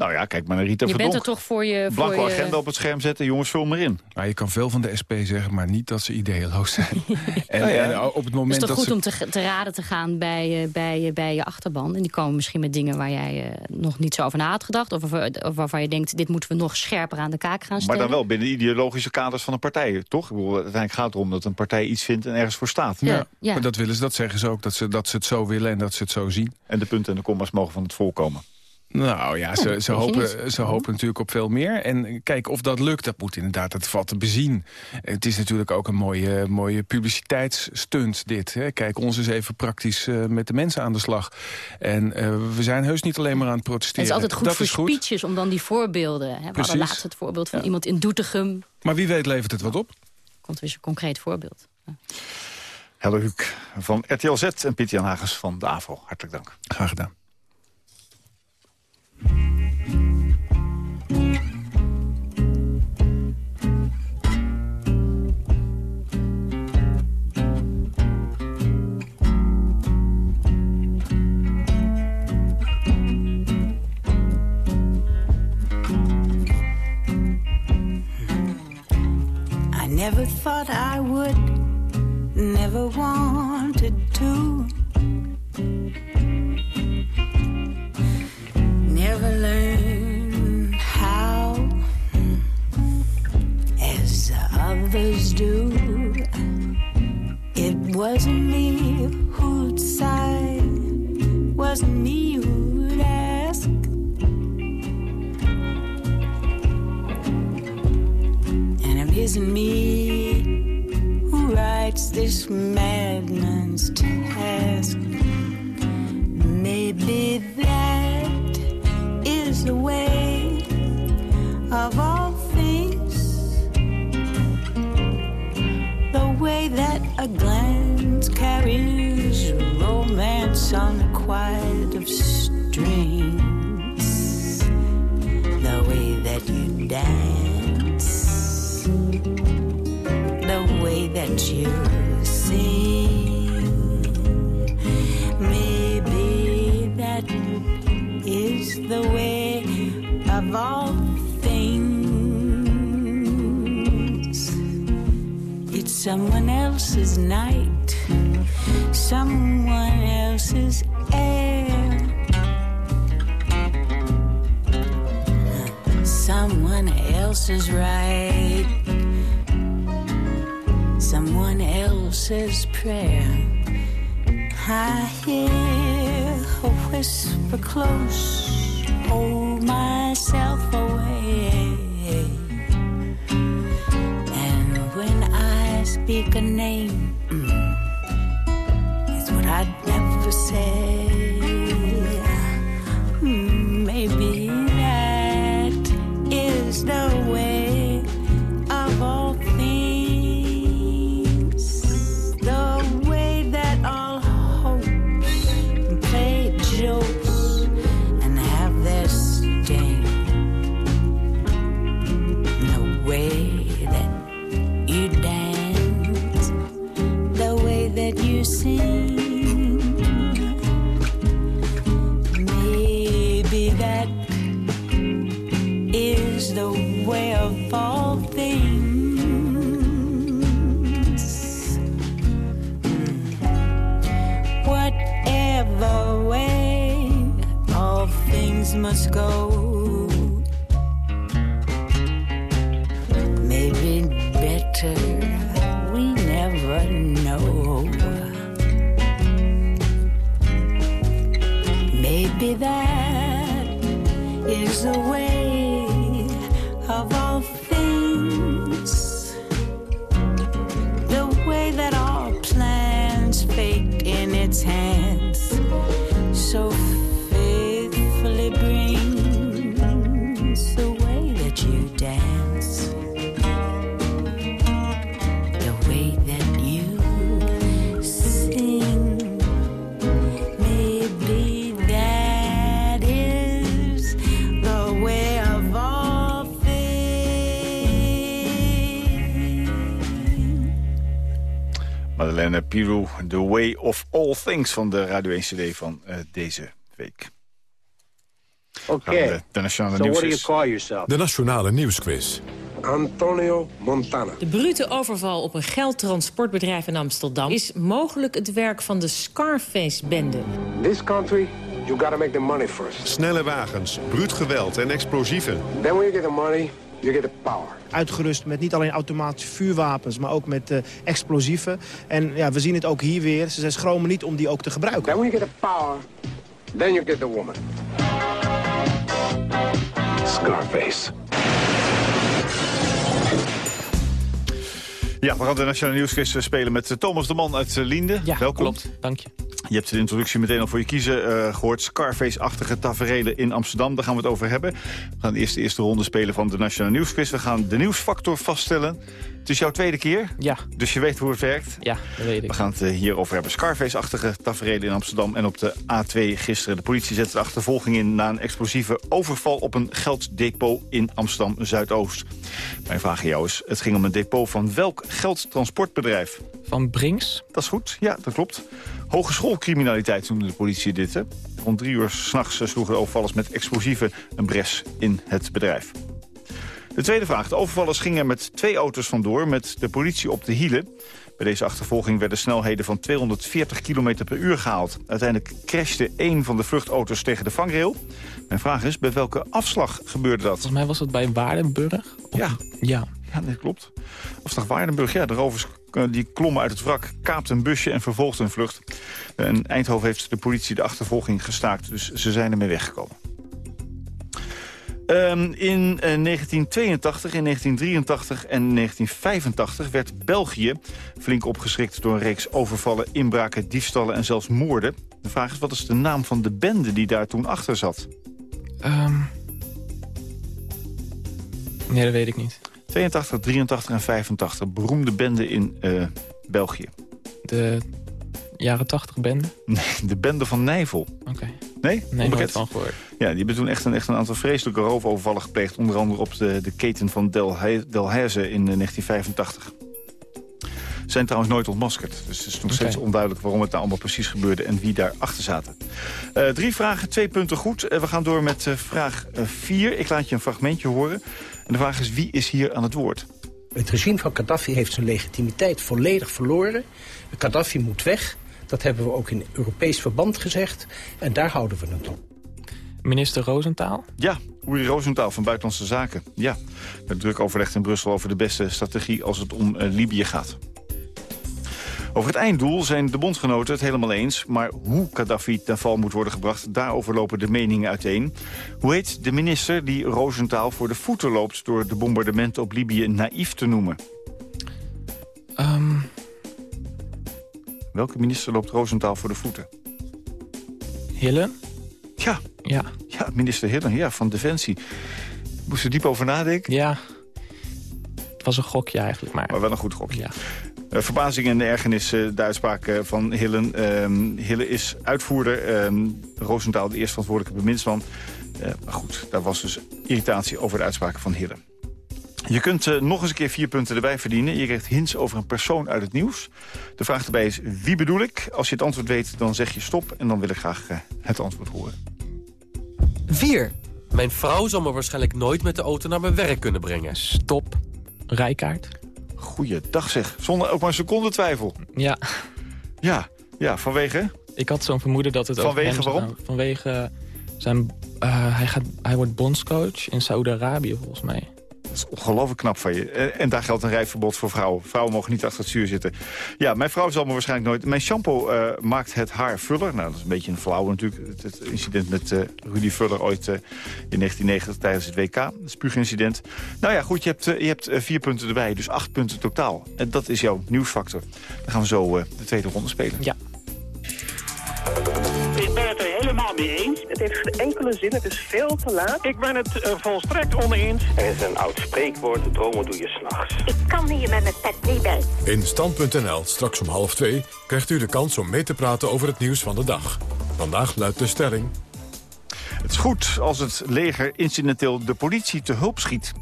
Nou ja, kijk maar naar Rita Je Verdonk. bent er toch voor je... Blanco voor je... agenda op het scherm zetten, jongens, vul maar in. Nou, je kan veel van de SP zeggen, maar niet dat ze ideeloos zijn. en, Nou ja. en op het moment Het is toch dat goed ze... om te, te raden te gaan bij, uh, bij, uh, bij je achterban. En die komen misschien met dingen waar jij uh, nog niet zo over na had gedacht. Of, of, waarvan je denkt, dit moeten we nog scherper aan de kaak gaan stellen. Maar dan wel binnen de ideologische kaders van een partij, toch? Ik bedoel, uiteindelijk gaat het erom dat een partij iets vindt en ergens voor staat. Ja, ja. ja. Maar dat willen ze, dat zeggen ze ook, dat ze, dat ze het zo willen en dat ze het zo zien. En de punten en de commas mogen van het volk komen. Nou ja, ze, ze, hopen, ze hopen natuurlijk op veel meer. En kijk, of dat lukt, dat moet inderdaad, dat valt te bezien. Het is natuurlijk ook een mooie, mooie publiciteitsstunt dit. Hè. Kijk, ons is even praktisch eh, met de mensen aan de slag. En eh, we zijn heus niet alleen maar aan het protesteren. Het is altijd goed dat voor is goed. speeches om dan die voorbeelden... Hè. We Precies. hadden laatst het voorbeeld van iemand in Doetinchem. Maar wie weet levert het wat op. Komt weer een concreet voorbeeld. Helle Huuk van RTL Z en Pieter Jan Hagers van de AVO. Hartelijk dank. Graag gedaan. I never thought I would, never wanted to. Isn't me someone else's night, someone else's air. Someone else's right else's prayer. I hear a whisper close, hold myself away. And when I speak a name, mm, it's what I'd never say. Things Madeleine Pirou, The Way of All Things van de Radio 1 CD van eh, deze week. Okay. De, Nationale so what do you Nieuwsquiz. call yourself? De Nationale Nieuwsquiz. Antonio Montana. De brute overval op een geldtransportbedrijf in Amsterdam... is mogelijk het werk van de Scarface-bende. This country, you gotta make the money first. Snelle wagens, bruut geweld en explosieven. Then when you get the money, you get the power. Uitgerust met niet alleen automatische vuurwapens, maar ook met eh, explosieven. En ja, we zien het ook hier weer. Ze zijn schromen niet om die ook te gebruiken. Then when you get the power, then you get the woman. Scarface. Ja, we gaan de Nationale Nieuwsquiz spelen met eh, Thomas de Man uit eh, Liende. Ja, Welkom. klopt. Dank je. Je hebt de introductie meteen al voor je kiezen eh, gehoord. Scarface-achtige taferelen in Amsterdam, daar gaan we het over hebben. We gaan eerst de eerste ronde spelen van de Nationale Nieuwsquiz. We gaan de nieuwsfactor vaststellen. Het is jouw tweede keer, Ja, dus je weet hoe het werkt. ja, dat weet ik. We gaan het eh, hierover hebben. Scarface-achtige taferelen in Amsterdam en op de A2 gisteren. De politie zette de achtervolging in na een explosieve overval op een gelddepot in Amsterdam-Zuidoost. Mijn vraag aan jou is, het ging om een depot van welk geldtransportbedrijf? Van Brinks? Dat is goed, ja, dat klopt. Hogeschoolcriminaliteit noemde de politie dit. Hè. Rond drie uur s'nachts sloegen de overvallers met explosieven een bres in het bedrijf. De tweede vraag. De overvallers gingen met twee auto's vandoor met de politie op de hielen. Bij deze achtervolging werden snelheden van 240 km per uur gehaald. Uiteindelijk crashte één van de vluchtauto's tegen de vangrail. Mijn vraag is, bij welke afslag gebeurde dat? Volgens mij was dat bij Waardenburg. Ja. Ja. Ja, dat klopt. Afslag Waardenburg, ja, de rovers die klommen uit het wrak, kaapten een busje en vervolgden hun vlucht. In Eindhoven heeft de politie de achtervolging gestaakt, dus ze zijn ermee weggekomen. Ehm, in eh, 1982, in 1983 en 1985 werd België flink opgeschrikt door een reeks overvallen, inbraken, diefstallen en zelfs moorden. De vraag is, wat is de naam van de bende die daar toen achter zat? Ehm. Nee, dat weet ik niet. 82, 83 en 85, beroemde bende in eh, België. De jaren 80 bende? Nee, de bende van Nijvel. Oké. Nee? Nee, Onbekend? nooit van gehoord. Ja, die hebben toen echt een, echt een aantal vreselijke roofovervallen gepleegd. Onder andere op de, de keten van Del, Delhaize in eh, 1985. Ze zijn trouwens nooit ontmaskerd. Dus het is nog steeds onduidelijk waarom het nou allemaal precies gebeurde... en wie daar achter zaten. Eh, drie vragen, twee punten goed. Eh, we gaan door met eh, vraag eh, vier. Ik laat je een fragmentje horen. En de vraag is, wie is hier aan het woord? Het regime van Gaddafi heeft zijn legitimiteit volledig verloren. Gaddafi moet weg. Dat hebben we ook in Europees verband gezegd. En daar houden we het op. Minister Roosentaal? Ja, Uri Rosenthal van Buitenlandse Zaken. Ja, met druk overlegd in Brussel over de beste strategie als het om eh, Libië gaat. Over het einddoel zijn de bondgenoten het helemaal eens... maar hoe Gaddafi ten val moet worden gebracht... daarover lopen de meningen uiteen. Hoe heet de minister die Rosenthal voor de voeten loopt... door de bombardementen op Libië naïef te noemen? Ehm, Welke minister loopt Rosenthal voor de voeten? Hille? Ja. Ja. Ja, minister Hillen, ja, van Defensie. Moest er diep over nadenken? Ja. Het was een gokje eigenlijk, maar... Maar wel een goed gokje. Ja. Eh, verbazing en ergernis, eh, de uitspraak eh, van Hillen. Ehm Hille is uitvoerder, ehm Roosentaal de eerste verantwoordelijke bewindsman. Eh, maar goed, daar was dus irritatie over de uitspraken van Hillen. Je kunt nog eens een keer vier punten erbij verdienen. Je krijgt hints over een persoon uit het nieuws. De vraag erbij is, wie bedoel ik? Als je het antwoord weet, dan zeg je stop. En dan wil ik graag het antwoord horen. 4. Mijn vrouw zal me waarschijnlijk nooit met de auto naar mijn werk kunnen brengen. Stop. Rijkaard? Goeiedag zeg, zonder ook maar een seconde twijfel. Ja. Ja, ja vanwege? Ik had zo'n vermoeden dat het over Vanwege zou waarom? Vanwege zijn... eh, hij, gaat, hij wordt bondscoach in Saoedi-Arabië, volgens mij. Is ongelooflijk knap van je. En, en daar geldt een rijverbod voor vrouwen. Vrouwen mogen niet achter het stuur zitten. Ja, mijn vrouw zal me waarschijnlijk nooit... Mijn shampoo eh, maakt het haar vuller. Nou, dat is een beetje een flauw natuurlijk. Het, incident met eh, Rudy Vuller ooit eh, in 1990 tijdens het WK. Het spuugincident. Nou ja, goed, je hebt, eh, je hebt eh, vier punten erbij. Dus acht punten totaal. En dat is jouw nieuwsfactor. Dan gaan we zo eh, de tweede ronde spelen. Ja. Helemaal mee eens. Het heeft geen enkele zin, het is veel te laat. Ik ben het uh, volstrekt oneens. Er is een oud spreekwoord, dromen doe je s'nachts. Ik kan hier met mijn pet niet bij. In Stand.nl, straks om half twee, krijgt u de kans om mee te praten over het nieuws van de dag. Vandaag luidt de stelling... Het is goed als het leger incidenteel de politie te hulp schiet.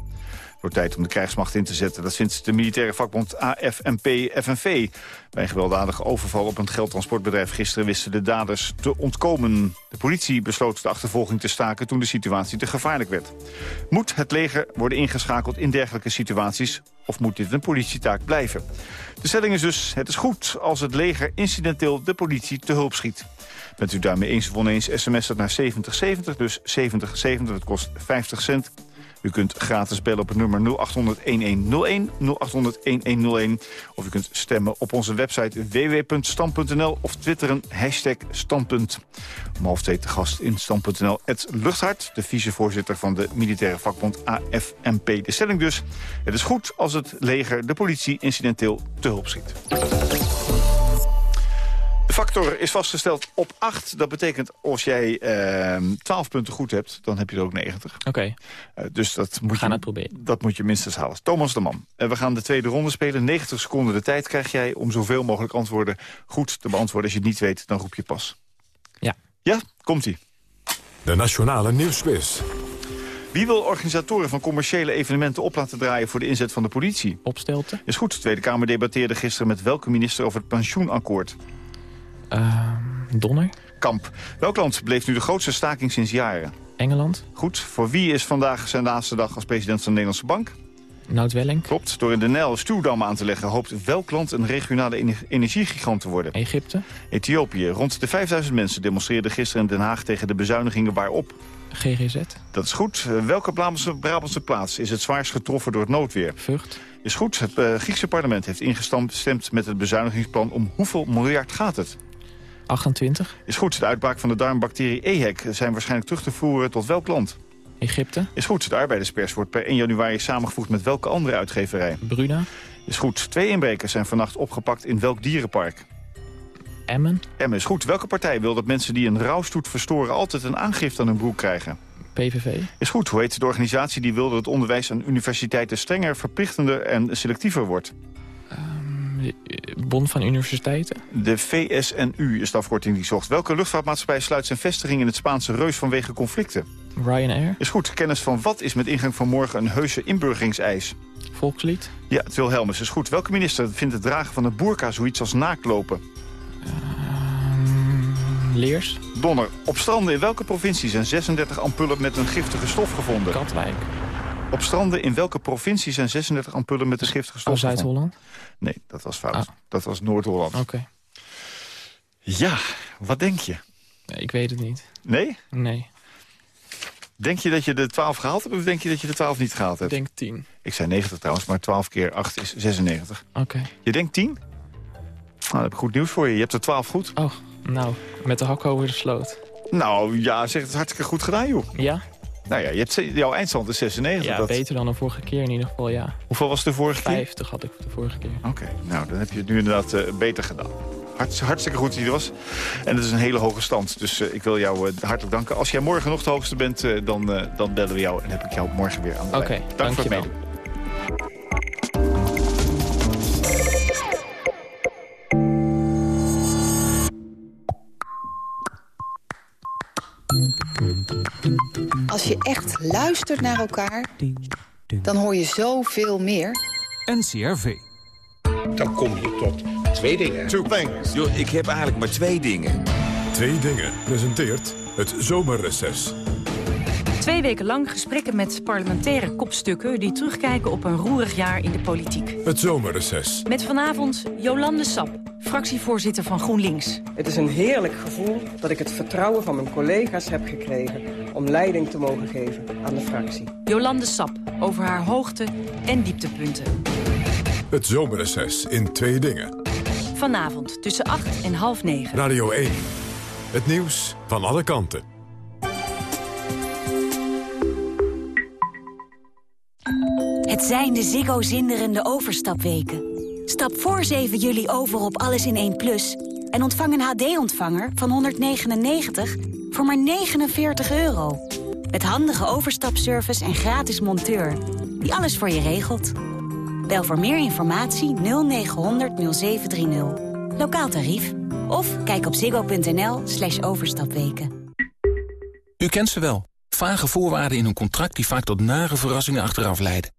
Wordt tijd om de krijgsmacht in te zetten. Dat vindt de militaire vakbond AFNP-FNV. Bij een gewelddadige overval op een geldtransportbedrijf gisteren wisten de daders te ontkomen. De politie besloot de achtervolging te staken toen de situatie te gevaarlijk werd. Moet het leger worden ingeschakeld in dergelijke situaties of moet dit een politietaak blijven? De stelling is dus, het is goed als het leger incidenteel de politie te hulp schiet. Bent u daarmee eens of oneens, sms dat naar 7070, dus 7070, dat kost 50 cent. U kunt gratis bellen op het nummer 0800-1101, 0800-1101. Of u kunt stemmen op onze website www.stam.nl of twitteren hashtag standpunt. Om half gast in stand.nl Ed Luchthart, de vicevoorzitter van de militaire vakbond AFMP. De stelling dus, het is goed als het leger de politie incidenteel te hulp schiet. De factor is vastgesteld op 8. Dat betekent als jij eh, 12 punten goed hebt, dan heb je er ook 90. Oké. Uh, dus dat moet, gaan je, het proberen. dat moet je minstens halen. Thomas de Man. Uh, we gaan de tweede ronde spelen. 90 seconden de tijd krijg jij om zoveel mogelijk antwoorden goed te beantwoorden. Als je het niet weet, dan roep je pas. Ja. Ja, komt-ie. De Nationale Nieuwsquiz. Wie wil organisatoren van commerciële evenementen op laten draaien voor de inzet van de politie? Opstelte. Is goed. De Tweede Kamer debatteerde gisteren met welke minister over het pensioenakkoord? Uh, Donner. Kamp. Welk land bleef nu de grootste staking sinds jaren? Engeland. Goed. Voor wie is vandaag zijn laatste dag als president van de Nederlandse Bank? Noudwelling. Klopt. Door in de Nijl stuwdammen aan te leggen... hoopt welk land een regionale energiegigant te worden? Egypte. Ethiopië. Rond de 5000 mensen demonstreerden gisteren in Den Haag... tegen de bezuinigingen waarop? GGZ. Dat is goed. Welke Brabantse, Brabantse plaats is het zwaarst getroffen door het noodweer? Vught. Is goed. Het uh, Griekse parlement heeft ingestemd met het bezuinigingsplan. Om hoeveel miljard gaat het? 28. Is goed. De uitbraak van de darmbacterie EHEC zijn waarschijnlijk terug te voeren tot welk land? Egypte. Is goed. De arbeiderspers wordt per 1 januari samengevoegd met welke andere uitgeverij? Bruna. Is goed. Twee inbrekers zijn vannacht opgepakt in welk dierenpark? Emmen. Emmen is goed. Welke partij wil dat mensen die een rouwstoet verstoren... altijd een aangifte aan hun broek krijgen? PVV. Is goed. Hoe heet de organisatie die wil dat het onderwijs aan universiteiten... strenger, verplichtender en selectiever wordt? Um, Bond van Universiteiten. De VSNU is de afkorting die zocht. Welke luchtvaartmaatschappij sluit zijn vestiging in het Spaanse Reus vanwege conflicten? Ryanair. Is goed. Kennis van wat is met ingang van morgen een heuse inburgeringseis? Volkslied. Ja, het Wilhelmus is goed. Welke minister vindt het dragen van een boerka zoiets als naaktlopen? Um, Leers. Donner. Op stranden in welke provincie zijn 36 ampullen met een giftige stof gevonden? Katwijk. Op stranden in welke provincie zijn 36 ampullen met een giftige stof oh, Zuid-Holland? Nee, dat was fout. Ah. Dat was Noord-Holland. Oké. Okay. Ja, wat denk je? Nee, ik weet het niet. Nee? Nee. Denk je dat je de 12 gehaald hebt of denk je dat je de 12 niet gehaald hebt? Ik denk 10. Ik zei 90 trouwens, maar 12 keer 8 is 96. Oké. Okay. Je denkt 10? Nou, dan heb ik goed nieuws voor je. Je hebt er 12 goed. Oh, nou, met de hak over de sloot. Nou, ja, zeg, het is hartstikke goed gedaan, joh. Ja? Nou ja, je hebt, jouw eindstand is 96. Ja, dat... beter dan de vorige keer in ieder geval, ja. Hoeveel was de vorige 50 keer? 50 had ik de vorige keer. Oké, okay, nou, dan heb je het nu inderdaad uh, beter gedaan. Hartst, hartstikke goed dat je er was. En het is een hele hoge stand, dus uh, ik wil jou uh, hartelijk danken. Als jij morgen nog de hoogste bent, dan, dan bellen we jou en heb ik jou morgen weer aan de Oké, okay, Dank dank voor je het wel. Als je echt luistert naar elkaar, dan hoor je zoveel meer. NCRV. Dan kom je tot twee dingen. Two things. Yo, ik heb eigenlijk maar twee dingen. Twee dingen presenteert het zomerreces. Twee weken lang gesprekken met parlementaire kopstukken... die terugkijken op een roerig jaar in de politiek. Het zomerreces. Met vanavond Jolande Sap, fractievoorzitter van GroenLinks. Het is een heerlijk gevoel dat ik het vertrouwen van mijn collega's heb gekregen... om leiding te mogen geven aan de fractie. Jolande Sap, over haar hoogte- en dieptepunten. Het zomerreces in twee dingen. Vanavond tussen 8 en half 9. Radio 1. Het nieuws van alle kanten. Het zijn de Ziggo zinderende overstapweken. Stap voor 7 juli over op Alles in 1 Plus... en ontvang een HD-ontvanger van 199 voor maar 49 euro. Met handige overstapservice en gratis monteur... die alles voor je regelt. Bel voor meer informatie 0900 0730. Lokaal tarief. Of kijk op ziggo.nl slash overstapweken. U kent ze wel. Vage voorwaarden in een contract die vaak tot nare verrassingen achteraf leiden.